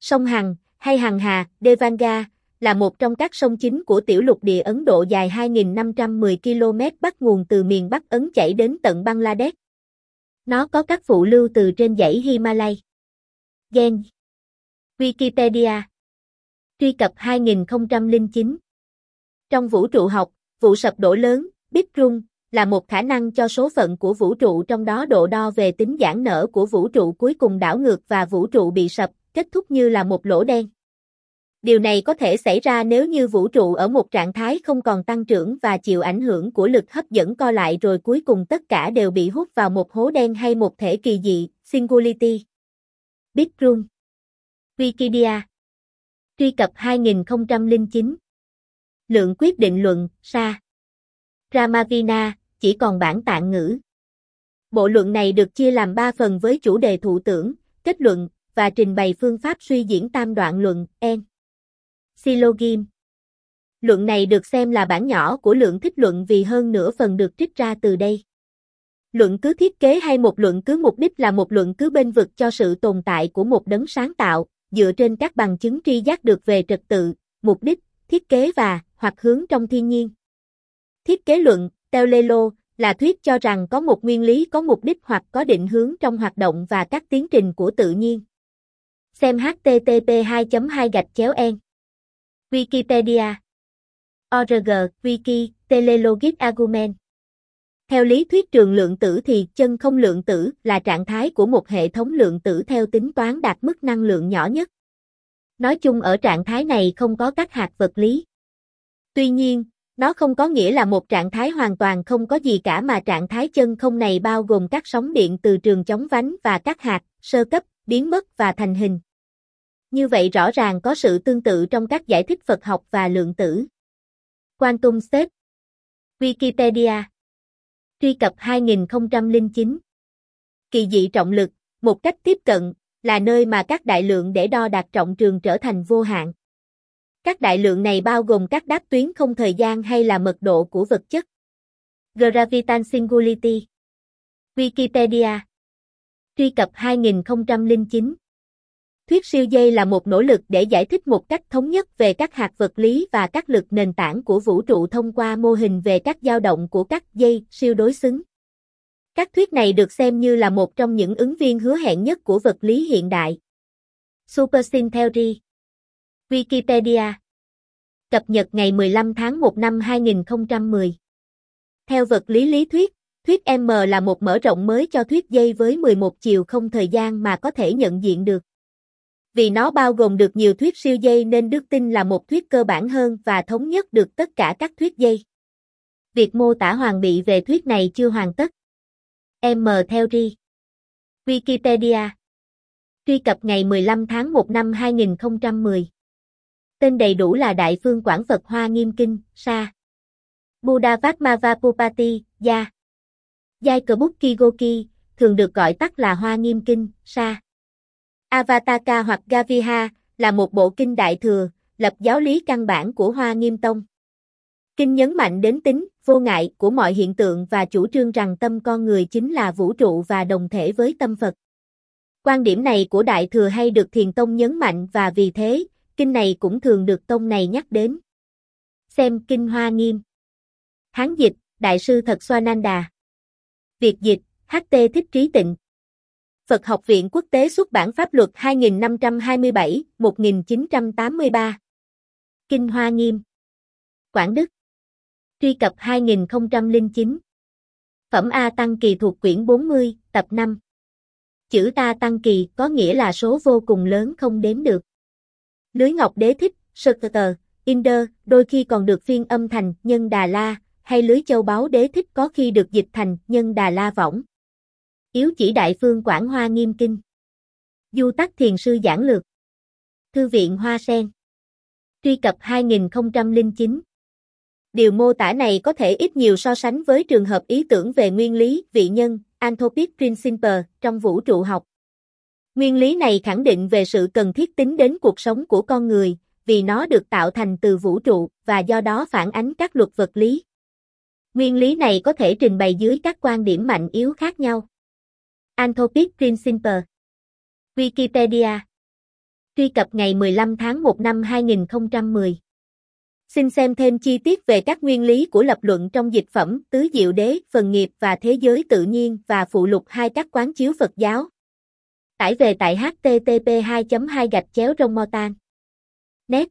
Sông Hằng, hay Hằng Hà, Devanga, là một trong các sông chính của tiểu lục địa Ấn Độ dài 2.510 km bắt nguồn từ miền Bắc Ấn chảy đến tận Bangladesh. Nó có các phụ lưu từ trên dãy Himalay. Gen Wikipedia Truy cập 2009 Trong vũ trụ học, vụ sập đổ lớn, Big Rung, là một khả năng cho số phận của vũ trụ trong đó độ đo về tính giãn nở của vũ trụ cuối cùng đảo ngược và vũ trụ bị sập, kết thúc như là một lỗ đen. Điều này có thể xảy ra nếu như vũ trụ ở một trạng thái không còn tăng trưởng và chịu ảnh hưởng của lực hấp dẫn co lại rồi cuối cùng tất cả đều bị hút vào một hố đen hay một thể kỳ dị, Singularity. Big Room. Wikipedia. Truy cập 2009 Lượng quyết định luận, Sa. Ramavina, chỉ còn bản tạng ngữ. Bộ luận này được chia làm 3 phần với chủ đề thủ tưởng, kết luận, và trình bày phương pháp suy diễn tam đoạn luận, en. Silogim. Luận này được xem là bản nhỏ của lượng thích luận vì hơn nửa phần được trích ra từ đây. Luận cứ thiết kế hay một luận cứ mục đích là một luận cứ bên vực cho sự tồn tại của một đấng sáng tạo, dựa trên các bằng chứng tri giác được về trật tự, mục đích, thiết kế và hoặc hướng trong thiên nhiên. Thiết kế luận, Teolelo, là thuyết cho rằng có một nguyên lý có mục đích hoặc có định hướng trong hoạt động và các tiến trình của tự nhiên. Xem http 2 2 gạch chéo en Wikipedia Org, Wiki, Telelogic Argument Theo lý thuyết trường lượng tử thì chân không lượng tử là trạng thái của một hệ thống lượng tử theo tính toán đạt mức năng lượng nhỏ nhất. Nói chung ở trạng thái này không có các hạt vật lý. Tuy nhiên, nó không có nghĩa là một trạng thái hoàn toàn không có gì cả mà trạng thái chân không này bao gồm các sóng điện từ trường chống vánh và các hạt, sơ cấp, biến mất và thành hình. Như vậy rõ ràng có sự tương tự trong các giải thích Phật học và lượng tử. Quantum State Wikipedia Truy cập 2009 Kỳ dị trọng lực, một cách tiếp cận, là nơi mà các đại lượng để đo đạt trọng trường trở thành vô hạn. Các đại lượng này bao gồm các đáp tuyến không thời gian hay là mật độ của vật chất. Gravitan Singularity Wikipedia Truy cập 2009 Thuyết siêu dây là một nỗ lực để giải thích một cách thống nhất về các hạt vật lý và các lực nền tảng của vũ trụ thông qua mô hình về các dao động của các dây siêu đối xứng. Các thuyết này được xem như là một trong những ứng viên hứa hẹn nhất của vật lý hiện đại. Superstring Theory Wikipedia Cập nhật ngày 15 tháng 1 năm 2010 Theo vật lý lý thuyết, thuyết M là một mở rộng mới cho thuyết dây với 11 chiều không thời gian mà có thể nhận diện được. Vì nó bao gồm được nhiều thuyết siêu dây nên đức tin là một thuyết cơ bản hơn và thống nhất được tất cả các thuyết dây. Việc mô tả hoàn bị về thuyết này chưa hoàn tất. M. Theory Wikipedia Truy cập ngày 15 tháng 1 năm 2010 Tên đầy đủ là Đại Phương Quảng Phật Hoa Nghiêm Kinh, Sa. Buddha Vatmavapupati, Gia. Giai Cờ Bút Kigoki, thường được gọi tắt là Hoa Nghiêm Kinh, Sa. Avataka hoặc Gaviha, là một bộ kinh đại thừa, lập giáo lý căn bản của Hoa Nghiêm Tông. Kinh nhấn mạnh đến tính, vô ngại của mọi hiện tượng và chủ trương rằng tâm con người chính là vũ trụ và đồng thể với tâm Phật. Quan điểm này của Đại Thừa hay được Thiền Tông nhấn mạnh và vì thế, kinh này cũng thường được tông này nhắc đến. Xem Kinh Hoa Nghiêm Hán dịch, Đại sư Thật Xoa Xoananda Việt dịch, HT Thích Trí Tịnh Phật học viện quốc tế xuất bản pháp luật 2527-1983 Kinh Hoa Nghiêm. Quảng Đức. Truy cập 2009 Phẩm A Tăng Kỳ thuộc quyển 40, tập 5 Chữ ta Tăng Kỳ có nghĩa là số vô cùng lớn không đếm được. Lưới Ngọc Đế thích, Sơ-tờ, Inder, đôi khi còn được phiên âm thành Nhân Đà La, hay lưới châu báu đế thích có khi được dịch thành Nhân Đà La Võng. Yếu chỉ Đại Phương Quảng Hoa Nghiêm Kinh. Du Tắc Thiền Sư Giảng Lược. Thư viện Hoa Sen. Truy cập 2009. Điều mô tả này có thể ít nhiều so sánh với trường hợp ý tưởng về nguyên lý, vị nhân, Anthropic Principle, trong vũ trụ học. Nguyên lý này khẳng định về sự cần thiết tính đến cuộc sống của con người, vì nó được tạo thành từ vũ trụ và do đó phản ánh các luật vật lý. Nguyên lý này có thể trình bày dưới các quan điểm mạnh yếu khác nhau. Anthropic Principle Wikipedia Truy cập ngày 15 tháng 1 năm 2010 Xin xem thêm chi tiết về các nguyên lý của lập luận trong dịch phẩm Tứ Diệu Đế, Phần Nghiệp và Thế giới tự nhiên và phụ lục hai các quán chiếu Phật giáo. Tải về tại http 2 2 gạch chéo rong. Net